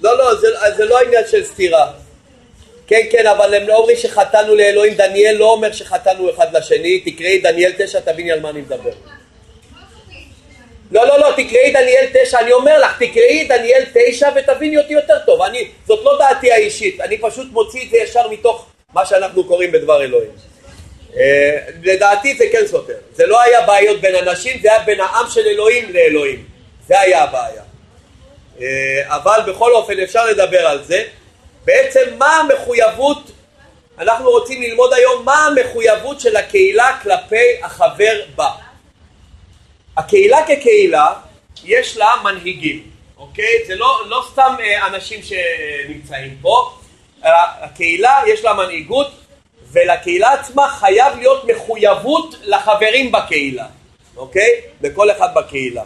לא, לא, זה, זה לא עניין של סתירה. כן, כן, אבל הם לא אומרים שחטאנו לאלוהים. דניאל לא אומר שחטאנו אחד לשני. תקראי דניאל תשע, תביני על מה אני מדבר. לא, לא, לא, תקראי דניאל תשע, אני אומר לך, תקראי דניאל תשע ותביני אותי יותר טוב. אני, זאת לא דעתי האישית, אני פשוט מוציא את זה ישר מתוך מה שאנחנו קוראים בדבר אלוהים. אה, לדעתי זה כן סותר. זה לא היה בעיות בין אנשים, זה היה בין העם של אלוהים לאלוהים. זה היה הבעיה. אה, אבל בכל אופן אפשר לדבר על זה. בעצם מה המחויבות, אנחנו רוצים ללמוד היום מה המחויבות של הקהילה כלפי החבר בה. הקהילה כקהילה יש לה מנהיגים, אוקיי? זה לא, לא סתם אה, אנשים שנמצאים פה, הקהילה יש לה מנהיגות ולקהילה עצמה חייב להיות מחויבות לחברים בקהילה, אוקיי? לכל אחד בקהילה.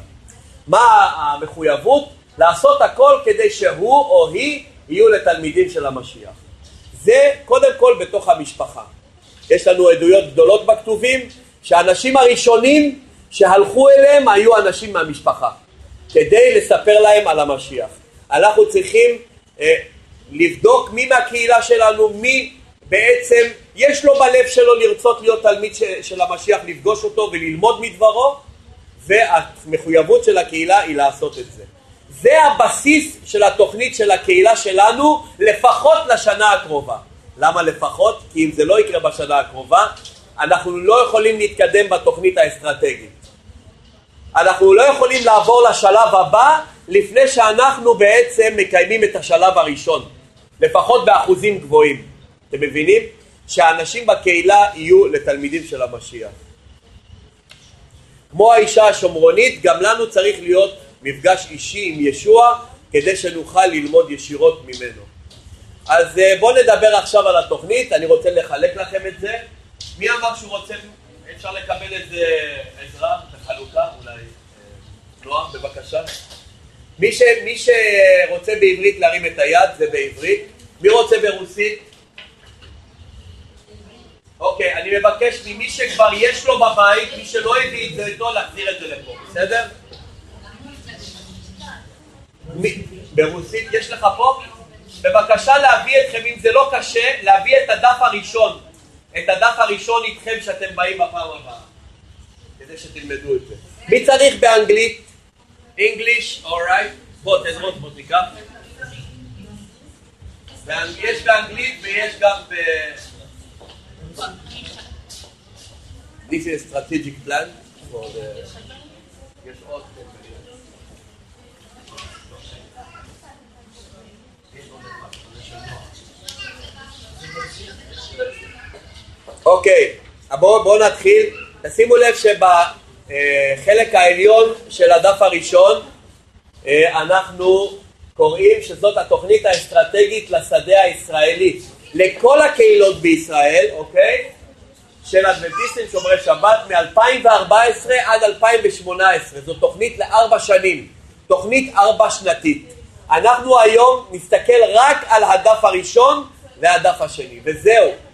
מה המחויבות? לעשות הכל כדי שהוא או היא יהיו לתלמידים של המשיח. זה קודם כל בתוך המשפחה. יש לנו עדויות גדולות בכתובים שהאנשים הראשונים שהלכו אליהם היו אנשים מהמשפחה, כדי לספר להם על המשיח. אנחנו צריכים אה, לבדוק מי מהקהילה שלנו, מי בעצם יש לו בלב שלו לרצות להיות תלמיד ש, של המשיח, לפגוש אותו וללמוד מדברו, והמחויבות של הקהילה היא לעשות את זה. זה הבסיס של התוכנית של הקהילה שלנו, לפחות לשנה הקרובה. למה לפחות? כי אם זה לא יקרה בשנה הקרובה, אנחנו לא יכולים להתקדם בתוכנית האסטרטגית. אנחנו לא יכולים לעבור לשלב הבא לפני שאנחנו בעצם מקיימים את השלב הראשון, לפחות באחוזים גבוהים. אתם מבינים? שהאנשים בקהילה יהיו לתלמידים של המשיח. כמו האישה השומרונית, גם לנו צריך להיות מפגש אישי עם ישוע כדי שנוכל ללמוד ישירות ממנו. אז אה, בואו נדבר עכשיו על התוכנית, אני רוצה לחלק לכם את זה. מי אמר שהוא רוצה, אפשר לקבל איזה עזרה בחלוקה? אולי אה, נועם, בבקשה. מי, ש, מי שרוצה בעברית להרים את היד זה בעברית. מי רוצה ברוסית? אוקיי, אני מבקש ממי שכבר יש לו בבית, מי שלא הביא את זה איתו, להחזיר את זה לפה, בסדר? ברוסית יש לך פה? בבקשה להביא אתכם, אם זה לא קשה, להביא את הדף הראשון. את הדף הראשון איתכם שאתם באים בפעם הבאה. כדי שתלמדו את זה. מי צריך באנגלית? English, alright? בוא, תן רוץ, בוא תיקח. יש באנגלית ויש גם ב... This is strategic plan for the... יש עוד... אוקיי, בואו בוא נתחיל. תשימו לב שבחלק העליון של הדף הראשון אה, אנחנו קוראים שזאת התוכנית האסטרטגית לשדה הישראלי, לכל הקהילות בישראל, אוקיי? של אדבנטיסטים שומרי שבת מ-2014 עד 2018, זו תוכנית לארבע שנים, תוכנית ארבע שנתית. אנחנו היום נסתכל רק על הדף הראשון והדף השני, וזהו.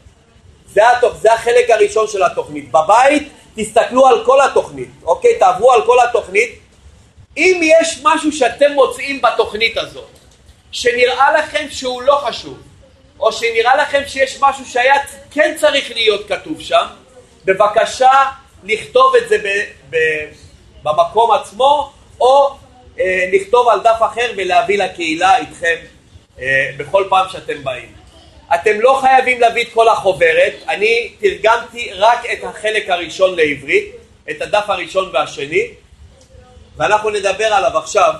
זה, התוכ... זה החלק הראשון של התוכנית. בבית תסתכלו על כל התוכנית, אוקיי? תעברו על כל התוכנית. אם יש משהו שאתם מוצאים בתוכנית הזאת, שנראה לכם שהוא לא חשוב, או שנראה לכם שיש משהו שהיה כן צריך להיות כתוב שם, בבקשה לכתוב את זה ב, ב, במקום עצמו, או אה, לכתוב על דף אחר ולהביא לקהילה איתכם אה, בכל פעם שאתם באים. אתם לא חייבים להביא את כל החוברת, אני תרגמתי רק את החלק הראשון לעברית, את הדף הראשון והשני, ואנחנו נדבר עליו עכשיו.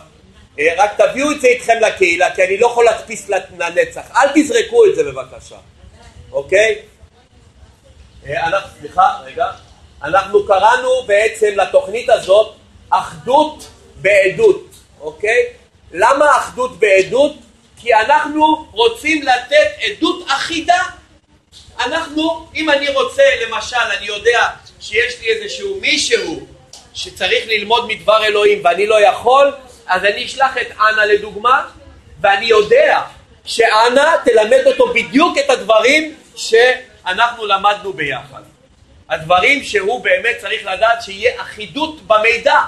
אה, רק תביאו את זה איתכם לקהילה, כי אני לא יכול להדפיס לנצח. אל תזרקו את זה בבקשה, אוקיי? אה, סליחה, רגע. אנחנו קראנו בעצם לתוכנית הזאת אחדות בעדות, אוקיי? למה אחדות בעדות? כי אנחנו רוצים לתת עדות אחידה. אנחנו, אם אני רוצה, למשל, אני יודע שיש לי איזשהו מישהו שצריך ללמוד מדבר אלוהים ואני לא יכול, אז אני אשלח את אנה לדוגמה, ואני יודע שאנה תלמד אותו בדיוק את הדברים שאנחנו למדנו ביחד. הדברים שהוא באמת צריך לדעת שיהיה אחידות במידע,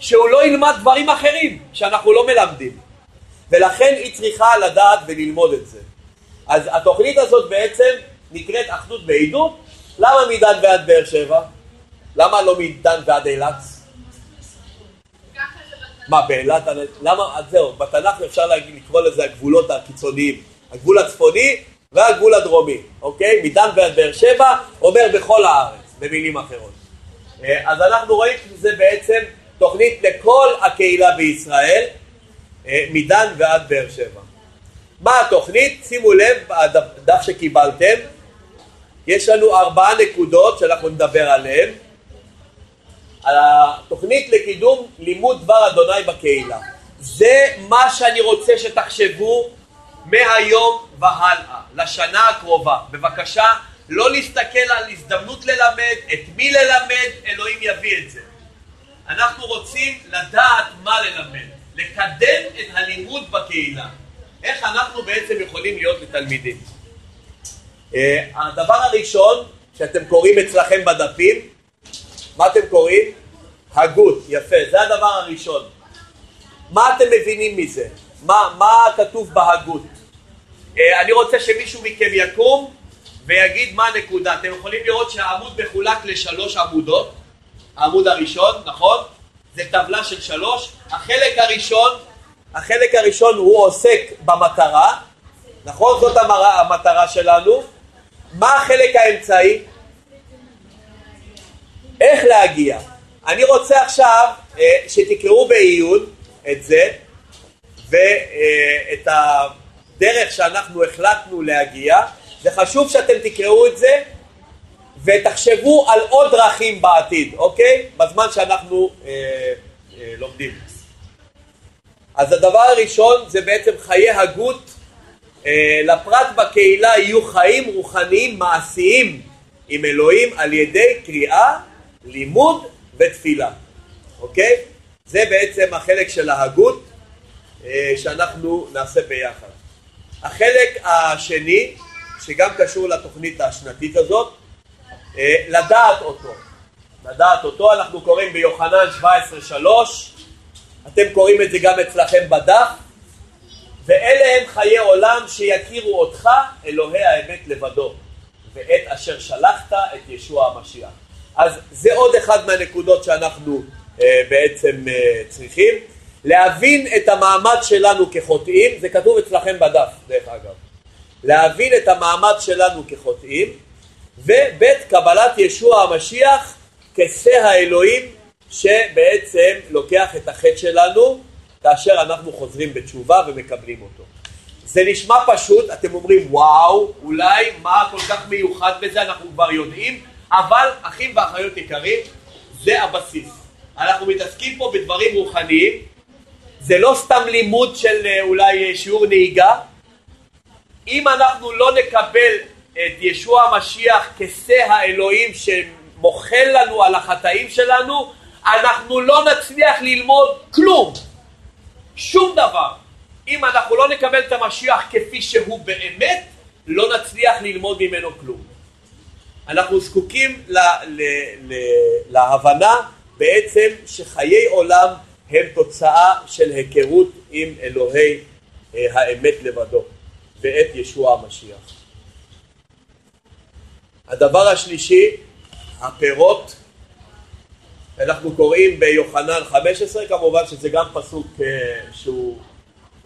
שהוא לא ילמד דברים אחרים שאנחנו לא מלמדים. ולכן היא צריכה לדעת וללמוד את זה. אז התוכנית הזאת בעצם נקראת אחדות בעידות. למה מדן ועד באר שבע? למה לא מדן ועד אילת? מה, באילת, למה, אז זהו, בתנ"ך אפשר לקרוא לזה הגבולות הקיצוניים, הגבול הצפוני והגבול הדרומי, אוקיי? מדן ועד באר שבע אומר בכל הארץ, במילים אחרות. אה, אז אנחנו רואים שזה בעצם תוכנית לכל הקהילה בישראל, מדן ועד באר שבע. מה התוכנית? שימו לב, בדף שקיבלתם, יש לנו ארבעה נקודות שאנחנו נדבר עליהן. התוכנית לקידום לימוד דבר אדוני בקהילה. זה מה שאני רוצה שתחשבו מהיום והלאה, לשנה הקרובה. בבקשה, לא להסתכל על הזדמנות ללמד, את מי ללמד, אלוהים יביא את זה. אנחנו רוצים לדעת מה ללמד, לקדם את הלימוד בקהילה. איך אנחנו בעצם יכולים להיות לתלמידים. Uh, הדבר הראשון שאתם קוראים אצלכם בדפים מה אתם קוראים? הגות, יפה, זה הדבר הראשון. מה אתם מבינים מזה? מה, מה כתוב בהגות? אה, אני רוצה שמישהו מכם יקום ויגיד מה הנקודה. אתם יכולים לראות שהעמוד מחולק לשלוש עמודות. העמוד הראשון, נכון? זה טבלה של שלוש. החלק הראשון, החלק הראשון הוא עוסק במטרה, נכון? זאת המטרה שלנו. מה החלק האמצעי? איך להגיע? אני רוצה עכשיו אה, שתקראו בעיון את זה ואת הדרך שאנחנו החלטנו להגיע. זה חשוב שאתם תקראו את זה ותחשבו על עוד דרכים בעתיד, אוקיי? בזמן שאנחנו אה, אה, לומדים. אז הדבר הראשון זה בעצם חיי הגות. אה, לפרט בקהילה יהיו חיים רוחניים מעשיים עם אלוהים על ידי קריאה לימוד ותפילה, אוקיי? זה בעצם החלק של ההגות אה, שאנחנו נעשה ביחד. החלק השני, שגם קשור לתוכנית השנתית הזאת, לדעת אותו. לדעת אותו, אנחנו קוראים ביוחנן 17:3, אתם קוראים את זה גם אצלכם בדף, ואלה הם חיי עולם שיכירו אותך, אלוהי האמת לבדו, ואת אשר שלחת את ישוע המשיח. אז זה עוד אחד מהנקודות שאנחנו אה, בעצם אה, צריכים. להבין את המעמד שלנו כחוטאים, זה כתוב אצלכם בדף דרך אגב, להבין את המעמד שלנו כחוטאים וב' קבלת ישוע המשיח כשה האלוהים שבעצם לוקח את החטא שלנו כאשר אנחנו חוזרים בתשובה ומקבלים אותו. זה נשמע פשוט, אתם אומרים וואו, אולי מה כל כך מיוחד בזה, אנחנו כבר יודעים, אבל אחים ואחיות יקרים, זה הבסיס. אנחנו מתעסקים פה בדברים רוחניים, זה לא סתם לימוד של אה, אולי שיעור נהיגה. אם אנחנו לא נקבל את ישוע המשיח כשה האלוהים שמוחל לנו על החטאים שלנו, אנחנו לא נצליח ללמוד כלום, שום דבר. אם אנחנו לא נקבל את המשיח כפי שהוא באמת, לא נצליח ללמוד ממנו כלום. אנחנו זקוקים לה, להבנה בעצם שחיי עולם הם תוצאה של היכרות עם אלוהי אה, האמת לבדו ואת ישוע המשיח. הדבר השלישי, הפירות, אנחנו קוראים ביוחנן 15, כמובן שזה גם פסוק אה, שהוא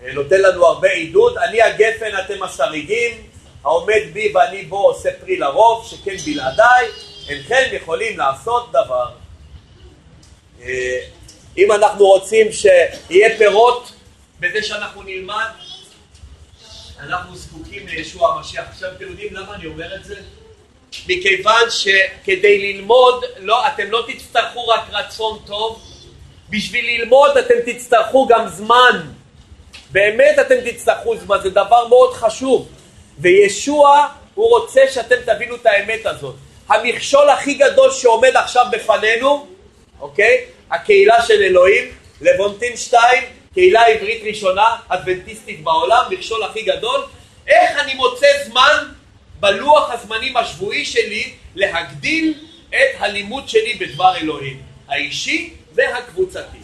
אה, נותן לנו הרבה עידוד, אני הגפן אתם השריגים, העומד בי ואני בו עושה פרי לרוב, שכן בלעדיי אינכם יכולים לעשות דבר. אה, אם אנחנו רוצים שיהיה פירות בזה שאנחנו נלמד, אנחנו זקוקים לישוע המשיח. עכשיו אתם יודעים למה אני אומר את זה? מכיוון שכדי ללמוד, לא, אתם לא תצטרכו רק רצון טוב, בשביל ללמוד אתם תצטרכו גם זמן. באמת אתם תצטרכו זמן, זה דבר מאוד חשוב. וישוע, הוא רוצה שאתם תבינו את האמת הזאת. המכשול הכי גדול שעומד עכשיו בפנינו, אוקיי? הקהילה של אלוהים, לבונטין 2, קהילה עברית ראשונה, אדבנטיסטית בעולם, מכשול הכי גדול, איך אני מוצא זמן בלוח הזמנים השבועי שלי להגדיל את הלימוד שלי בדבר אלוהים, האישי והקבוצתי.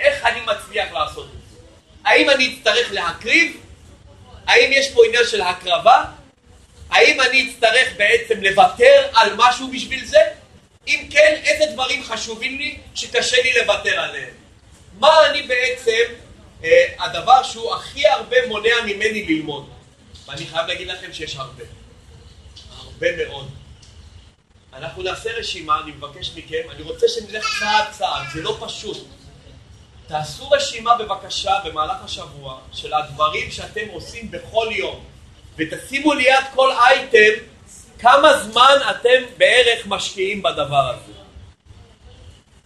איך אני מצליח לעשות את זה? האם אני אצטרך להקריב? האם יש פה עניין של הקרבה? האם אני אצטרך בעצם לוותר על משהו בשביל זה? אם כן, איזה דברים חשובים לי שקשה לי לוותר עליהם? מה אני בעצם, אה, הדבר שהוא הכי הרבה מונע ממני ללמוד? ואני חייב להגיד לכם שיש הרבה. הרבה מאוד. אנחנו נעשה רשימה, אני מבקש מכם, אני רוצה שנלך צעד צעד, זה לא פשוט. תעשו רשימה בבקשה במהלך השבוע של הדברים שאתם עושים בכל יום, ותשימו ליד כל אייטם כמה זמן אתם בערך משקיעים בדבר הזה.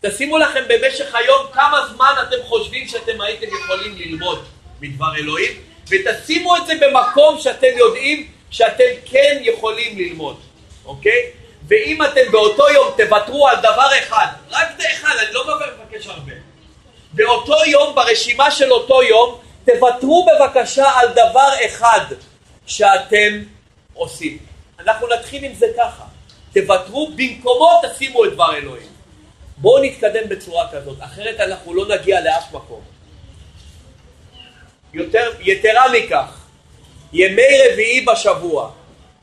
תשימו לכם במשך היום כמה זמן אתם חושבים שאתם הייתם יכולים ללמוד מדבר אלוהים, ותשימו את זה במקום שאתם יודעים שאתם כן יכולים ללמוד, אוקיי? ואם אתם באותו יום תוותרו על דבר אחד, רק זה אחד, אני לא מבקש הרבה, באותו יום, ברשימה של אותו יום, תוותרו בבקשה על דבר אחד שאתם עושים. אנחנו נתחיל עם זה ככה, תוותרו, במקומו תשימו את דבר אלוהים. בואו נתקדם בצורה כזאת, אחרת אנחנו לא נגיע לאף מקום. יותר, יתרה מכך, ימי רביעי בשבוע.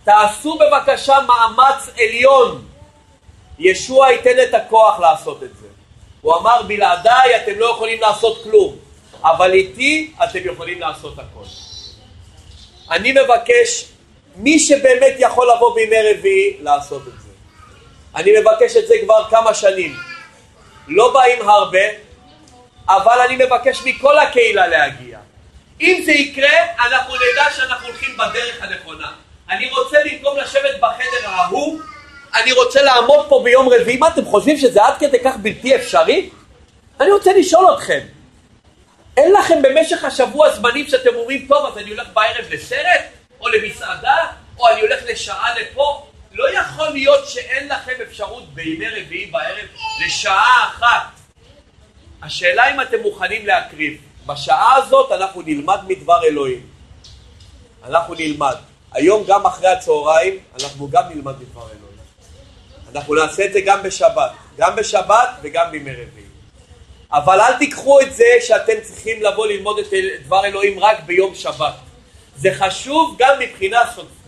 תעשו בבקשה מאמץ עליון. ישוע ייתן את הכוח לעשות את זה. הוא אמר בלעדיי אתם לא יכולים לעשות כלום, אבל איתי אתם יכולים לעשות הכל. אני מבקש, מי שבאמת יכול לבוא בימי רביעי, לעשות את זה. אני מבקש את זה כבר כמה שנים. לא באים הרבה, אבל אני מבקש מכל הקהילה להגיע. אם זה יקרה, אנחנו נדע שאנחנו הולכים בדרך הנכונה. אני רוצה במקום לשבת בחדר ההוא, אני רוצה לעמוד פה ביום רביעי. מה אתם חושבים שזה עד כדי כך בלתי אפשרי? אני רוצה לשאול אתכם, אין לכם במשך השבוע זמנים שאתם אומרים, טוב, אז אני הולך בערב לסרט, או למסעדה, או אני הולך לשעה לפה? לא יכול להיות שאין לכם אפשרות בימי רביעי בערב לשעה אחת. השאלה אם אתם מוכנים להקריב. בשעה הזאת אנחנו נלמד מדבר אלוהים. אנחנו נלמד. היום גם אחרי הצהריים אנחנו גם נלמד מדבר אלוהים. אנחנו נעשה את זה גם בשבת. גם בשבת וגם בימי רביעי. אבל אל תיקחו את זה שאתם צריכים לבוא ללמוד את דבר אלוהים רק ביום שבת. זה חשוב גם מבחינה,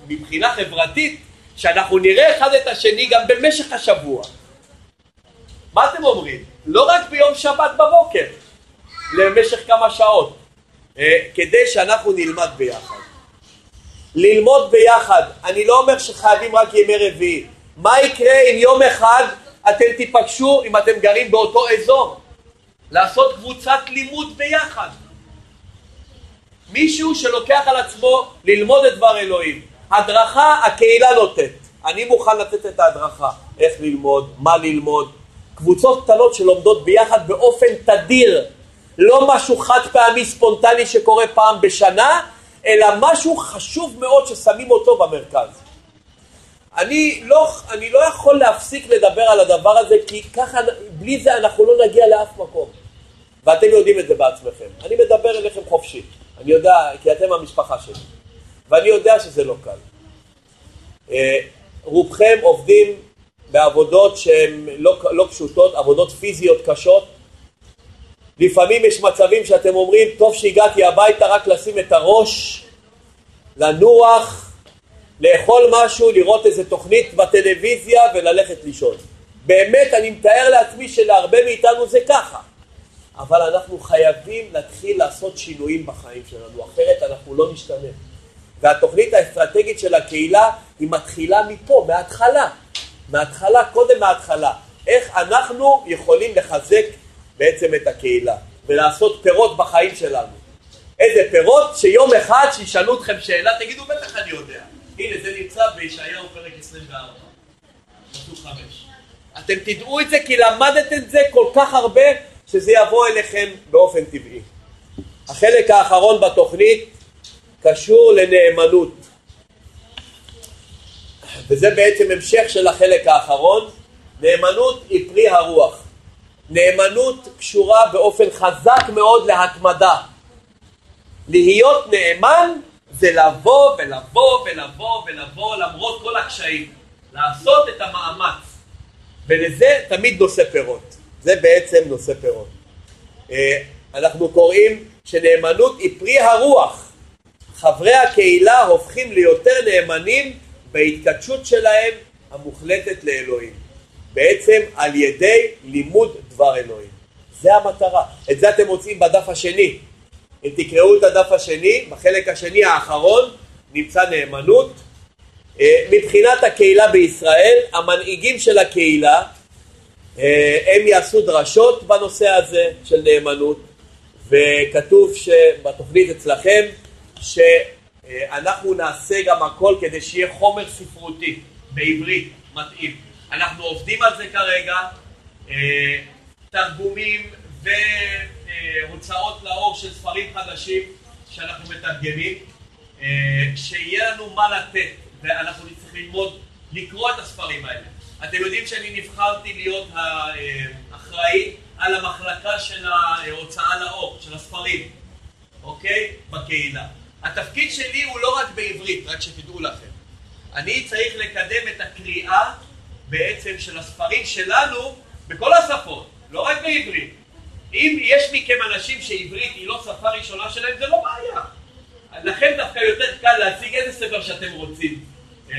מבחינה חברתית, שאנחנו נראה אחד את השני גם במשך השבוע. מה אתם אומרים? לא רק ביום שבת בבוקר. למשך כמה שעות, אה, כדי שאנחנו נלמד ביחד. ללמוד ביחד, אני לא אומר שחייבים רק ימי רביעי, מה יקרה אם יום אחד אתם תיפגשו, אם אתם גרים באותו אזור, לעשות קבוצת לימוד ביחד? מישהו שלוקח על עצמו ללמוד את דבר אלוהים. הדרכה הקהילה נותנת. אני מוכן לתת את ההדרכה, איך ללמוד, מה ללמוד. קבוצות קטנות שלומדות ביחד באופן תדיר, לא משהו חד פעמי ספונטני שקורה פעם בשנה, אלא משהו חשוב מאוד ששמים אותו במרכז. אני לא, אני לא יכול להפסיק לדבר על הדבר הזה, כי ככה, בלי זה אנחנו לא נגיע לאף מקום. ואתם יודעים את זה בעצמכם. אני מדבר אליכם חופשי. אני יודע, כי אתם המשפחה שלי. ואני יודע שזה לא קל. אה, רובכם עובדים בעבודות שהן לא, לא פשוטות, עבודות פיזיות קשות. לפעמים יש מצבים שאתם אומרים, טוב שהגעתי הביתה רק לשים את הראש, לנוח, לאכול משהו, לראות איזה תוכנית בטלוויזיה וללכת לישון. באמת, אני מתאר לעצמי שלהרבה מאיתנו זה ככה. אבל אנחנו חייבים להתחיל לעשות שינויים בחיים שלנו, אחרת אנחנו לא נשתנה. והתוכנית האסטרטגית של הקהילה היא מתחילה מפה, מההתחלה. מההתחלה, קודם מההתחלה. איך אנחנו יכולים לחזק בעצם את הקהילה ולעשות פירות בחיים שלנו. איזה פירות שיום אחד שישאלו אתכם שאלה, תגידו בטח אני יודע. הנה זה נמצא בישעיהו פרק 24, פסוק 5. אתם תדעו את זה כי למדתם את זה כל כך הרבה שזה יבוא אליכם באופן טבעי. החלק האחרון בתוכנית קשור לנאמנות. וזה בעצם המשך של החלק האחרון. נאמנות היא פרי הרוח. נאמנות קשורה באופן חזק מאוד להתמדה. להיות נאמן זה לבוא ולבוא ולבוא ולבוא למרות כל הקשיים. לעשות את המאמץ. ולזה תמיד נושא פירות. זה בעצם נושא פירות. אה, אנחנו קוראים שנאמנות היא פרי הרוח. חברי הקהילה הופכים ליותר נאמנים בהתקדשות שלהם המוחלטת לאלוהים. בעצם על ידי לימוד דבר אלוהים. זה המטרה. את זה אתם מוצאים בדף השני. אם תקראו את הדף השני, בחלק השני האחרון נמצא נאמנות. אה, מבחינת הקהילה בישראל, המנהיגים של הקהילה אה, הם יעשו דרשות בנושא הזה של נאמנות וכתוב בתוכנית אצלכם שאנחנו נעשה גם הכל כדי שיהיה חומר ספרותי בעברית מתאים. אנחנו עובדים על זה כרגע, אה, תרגומים והוצאות לאור של ספרים חדשים שאנחנו מתרגמים, אה, שיהיה לנו מה לתת ואנחנו נצטרך ללמוד לקרוא את הספרים האלה. אתם יודעים שאני נבחרתי להיות האחראי על המחלקה של ההוצאה לאור, של הספרים, אוקיי? בקהילה. התפקיד שלי הוא לא רק בעברית, רק שתדעו לכם. אני צריך לקדם את הקריאה בעצם של הספרים שלנו בכל השפות, לא רק בעברית. אם יש מכם אנשים שעברית היא לא שפה ראשונה שלהם, זה לא בעיה. לכם דווקא יותר קל להציג איזה ספר שאתם רוצים אה,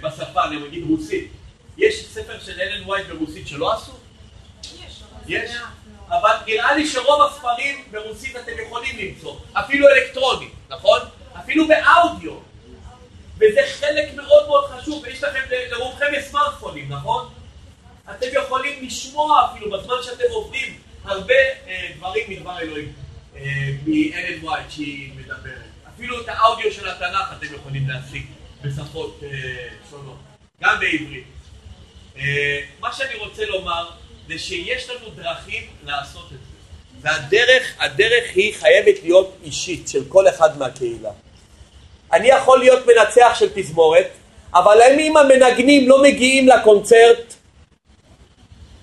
בשפה, נגיד רוסית. יש ספר של אלן ווייט ברוסית שלא עשו? יש. יש? אבל נראה לי שרוב הספרים ברוסית אתם יכולים למצוא, אפילו אלקטרוני, נכון? אפילו באודיו. וזה חלק מאוד מאוד חשוב, ויש לכם, לרובכם יש סמארטפונים, נכון? אתם יכולים לשמוע אפילו בזמן שאתם עובדים הרבה אה, דברים מדבר אלוהים, אה, מאלן ווייט שהיא מדברת. אפילו את האודיו של התנ"ך אתם יכולים להשיג בשפות אה, שונות, גם בעברית. אה, מה שאני רוצה לומר זה שיש לנו דרכים לעשות את זה. והדרך, הדרך היא חייבת להיות אישית של כל אחד מהקהילה. אני יכול להיות מנצח של תזמורת, אבל אם המנגנים לא מגיעים לקונצרט,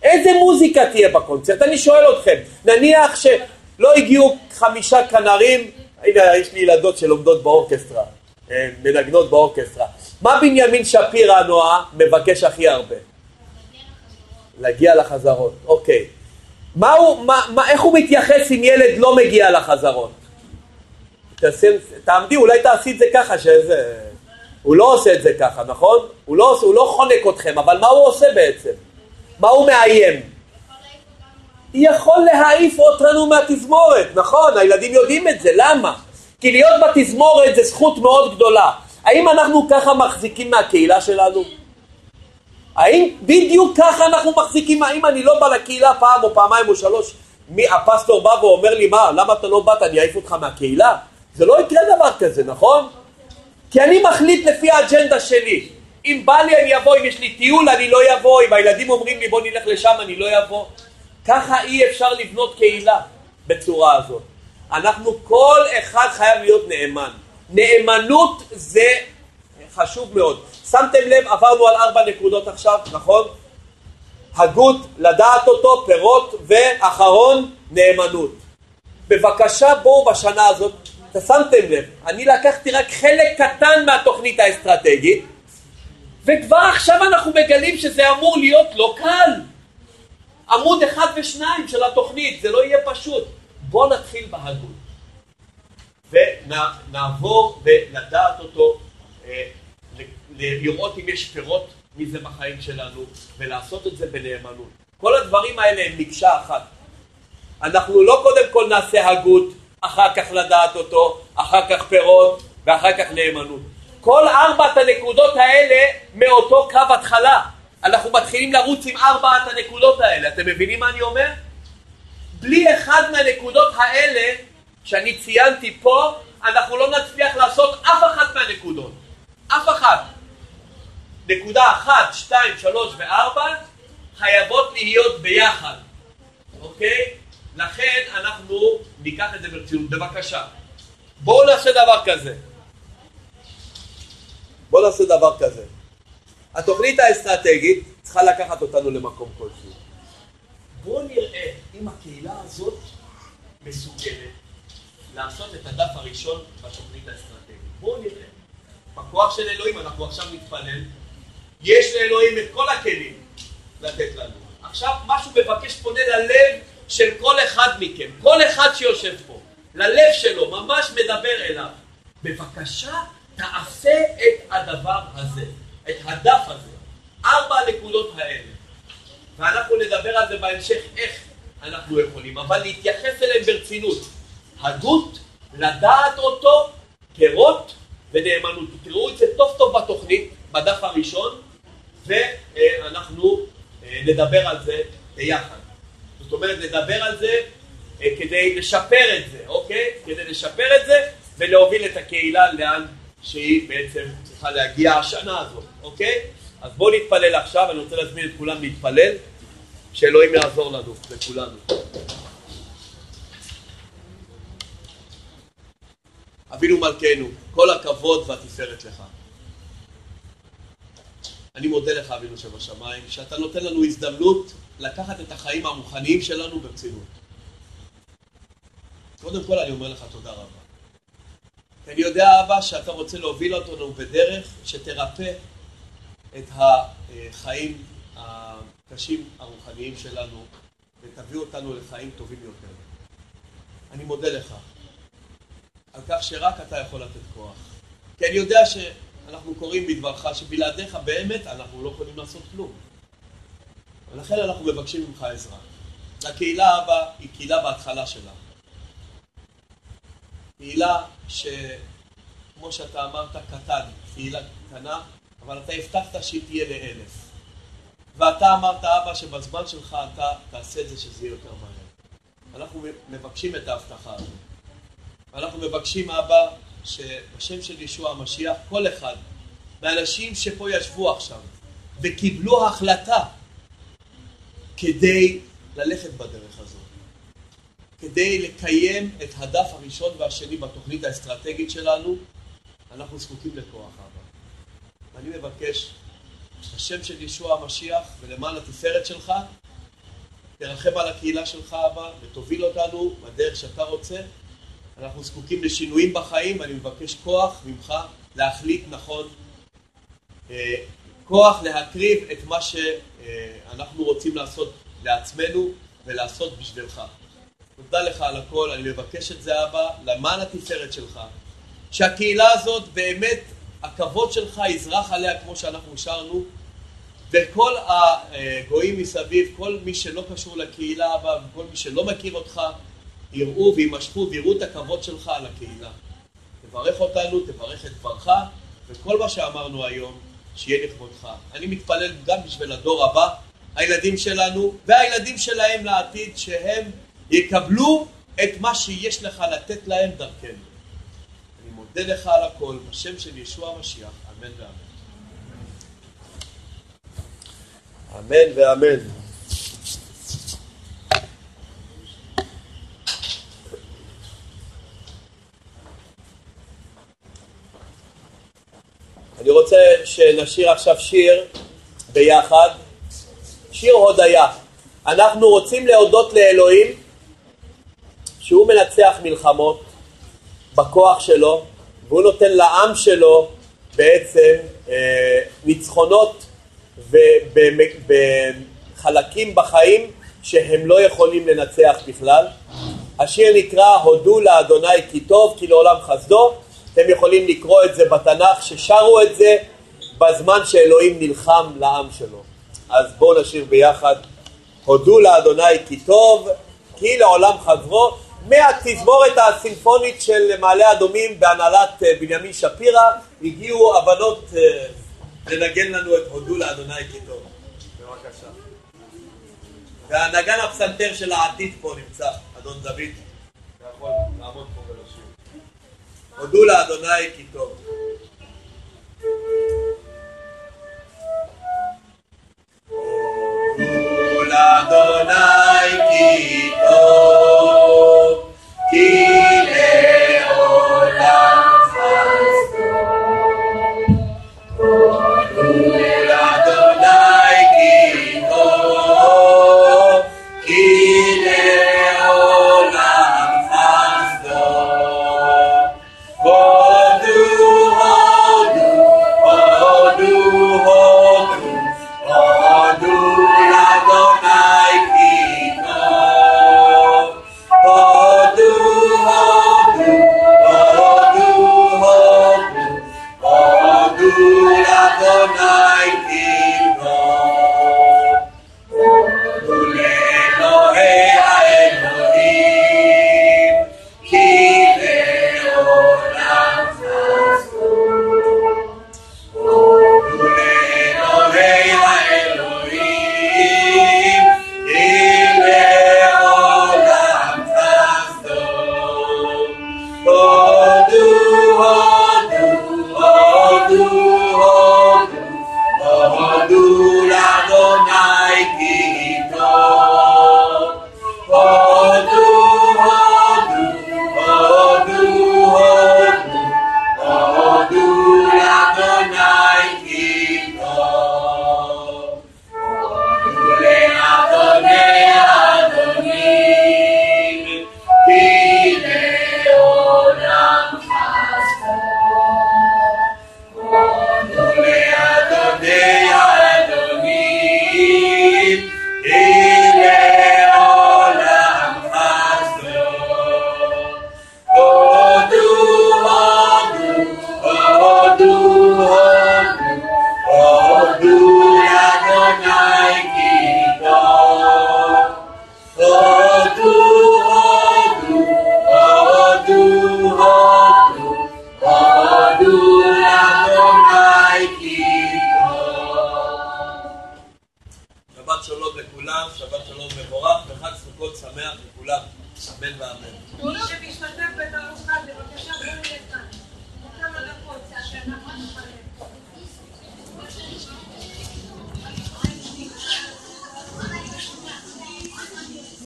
איזה מוזיקה תהיה בקונצרט? אני שואל אתכם, נניח שלא הגיעו חמישה כנרים, הנה יש לי ילדות שלומדות באורקסטרה, אה, מנגנות באורקסטרה, מה בנימין שפירא הנועה מבקש הכי הרבה? להגיע לחזרות, אוקיי. מה הוא, מה, מה, איך הוא מתייחס אם ילד לא מגיע לחזרות? תעמדי, אולי תעשי את זה ככה, שזה... הוא לא עושה את זה ככה, נכון? הוא לא, הוא לא חונק אתכם, אבל מה הוא עושה בעצם? מה הוא מאיים? יכול להעיף אותנו מהתזמורת, נכון, הילדים יודעים את זה, למה? כי להיות בתזמורת זה זכות מאוד גדולה. האם אנחנו ככה מחזיקים מהקהילה שלנו? האם בדיוק ככה אנחנו מחזיקים, האם אני לא בא לקהילה פעם או פעמיים או שלוש, מי, הפסטור בא ואומר לי, מה, למה אתה לא באת, אני אעיף אותך מהקהילה? זה לא יקרה דבר כזה, נכון? כי אני מחליט לפי האג'נדה שלי. אם בא לי אני אבוא, אם יש לי טיול אני לא אבוא, אם הילדים אומרים לי בוא נלך לשם אני לא אבוא. ככה אי אפשר לבנות קהילה בצורה הזאת. אנחנו, כל אחד חייב להיות נאמן. נאמנות זה חשוב מאוד. שמתם לב, עברנו על ארבע נקודות עכשיו, נכון? הגות, לדעת אותו, פירות, ואחרון, נאמנות. בבקשה בואו בשנה הזאת, שמתם לב, אני לקחתי רק חלק קטן מהתוכנית האסטרטגית, וכבר עכשיו אנחנו מגלים שזה אמור להיות לא קל. עמוד אחד ושניים של התוכנית, זה לא יהיה פשוט. בואו נתחיל בהגות. ונעבור ולדעת אותו, אה, לראות אם יש פירות מזה בחיים שלנו, ולעשות את זה בנאמנות. כל הדברים האלה הם מקשה אחת. אנחנו לא קודם כל נעשה הגות, אחר כך לדעת אותו, אחר כך פירות, ואחר כך נאמנות. כל ארבעת הנקודות האלה מאותו קו התחלה. אנחנו מתחילים לרוץ עם ארבעת הנקודות האלה. אתם מבינים מה אני אומר? בלי אחד מהנקודות האלה שאני ציינתי פה, אנחנו לא נצליח לעשות אף אחת מהנקודות. אף אחת. נקודה אחת, שתיים, שלוש וארבע חייבות להיות ביחד, אוקיי? לכן אנחנו ניקח את זה ברצינות. בבקשה. בואו נעשה דבר כזה. בואו נעשה דבר כזה. התוכנית האסטרטגית צריכה לקחת אותנו למקום כלשהו. בואו נראה אם הקהילה הזאת מסוגלת לעשות את הדף הראשון בתוכנית האסטרטגית. בואו נראה. בכוח של אלוהים אנחנו עכשיו נתפלל. יש לאלוהים את כל הכלים לתת לנו. עכשיו משהו מבקש פונה ללב של כל אחד מכם, כל אחד שיושב פה, ללב שלו, ממש מדבר אליו. בבקשה תעשה את הדבר הזה, את הדף הזה, ארבע הנקודות האלה. ואנחנו נדבר על זה בהמשך, איך אנחנו יכולים, אבל להתייחס אליהם ברצינות. הגות, לדעת אותו, פירות ונאמנות. תראו את זה טוב טוב בתוכנית, בדף הראשון, ואנחנו אה, נדבר על זה ביחד. אומרת, נדבר על זה אה, כדי לשפר את זה, אוקיי? כדי לשפר את זה ולהוביל את הקהילה לאן שהיא בעצם צריכה להגיע השנה הזאת, אוקיי? אז בואו נתפלל עכשיו, אני רוצה להזמין את כולם להתפלל, שאלוהים יעזור לנו, לכולנו. אבינו מלכנו, כל הכבוד והתפארת לך. אני מודה לך, אבינו שבשמיים, שאתה נותן לנו הזדמנות לקחת את החיים הרוחניים שלנו ברצינות. קודם כל אני אומר לך תודה רבה. אני יודע, אבא, שאתה רוצה להוביל אותנו בדרך שתרפא את החיים הקשים הרוחניים שלנו ותביא אותנו לחיים טובים יותר. אני מודה לך על כך שרק אתה יכול לתת כוח. כי אני יודע שאנחנו קוראים בדברך שבלעדיך באמת אנחנו לא יכולים לעשות כלום. ולכן אנחנו מבקשים ממך עזרה. הקהילה הבאה היא קהילה בהתחלה שלה. קהילה שכמו שאתה אמרת קטן, קהילה קטנה, אבל אתה הבטחת שהיא תהיה לאלף. ואתה אמרת אבא שבזמן שלך אתה תעשה את זה שזה יהיה יותר מהר. אנחנו מבקשים את ההבטחה הזאת. ואנחנו מבקשים אבא שבשם של ישוע המשיח כל אחד מהאנשים שפה ישבו עכשיו וקיבלו החלטה כדי ללכת בדרך הזאת, כדי לקיים את הדף הראשון והשני בתוכנית האסטרטגית שלנו, אנחנו זקוקים לכוח אבא. ואני מבקש, בשם של ישוע המשיח ולמען התפארת שלך, תרחם על הקהילה שלך אבא ותוביל אותנו בדרך שאתה רוצה. אנחנו זקוקים לשינויים בחיים ואני מבקש כוח ממך להחליט נכון אה, כוח להקריב את מה שאנחנו רוצים לעשות לעצמנו ולעשות בשבילך. תודה לך על הכל, אני מבקש את זה אבא, למען התפארת שלך, שהקהילה הזאת באמת, הכבוד שלך יזרח עליה כמו שאנחנו שרנו, וכל הגויים מסביב, כל מי שלא קשור לקהילה אבא, וכל מי שלא מכיר אותך, יראו וימשכו ויראו את הכבוד שלך על הקהילה. תברך אותנו, תברך את דברך, וכל מה שאמרנו היום, שיהיה לכבודך. אני מתפלל גם בשביל הדור הבא, הילדים שלנו והילדים שלהם לעתיד, שהם יקבלו את מה שיש לך לתת להם דרכנו. אני מודה לך על הכל, בשם של ישוע המשיח, אמן ואמן. אמן ואמן. אני רוצה שנשיר עכשיו שיר ביחד, שיר הודיה. אנחנו רוצים להודות לאלוהים שהוא מנצח מלחמות בכוח שלו, והוא נותן לעם שלו בעצם אה, ניצחונות ובחלקים בחיים שהם לא יכולים לנצח בכלל. השיר נקרא הודו לאדוני כי טוב כי לעולם חסדו אתם יכולים לקרוא את זה בתנ"ך ששרו את זה בזמן שאלוהים נלחם לעם שלו. אז בואו נשיר ביחד הודו לאדוני כי טוב כי לעולם חזרו מהתזמורת הסימפונית של מעלה אדומים בהנהלת אה, בנימין שפירא הגיעו הבנות אה, לנגן לנו את הודו לאדוני כי טוב. בבקשה. והנגן הפסנתר של העתיד פה נמצא, אדון דוד. אתה יכול לעמוד. הודו לאדוני כי טוב. הודו לאדוני כי טוב, כי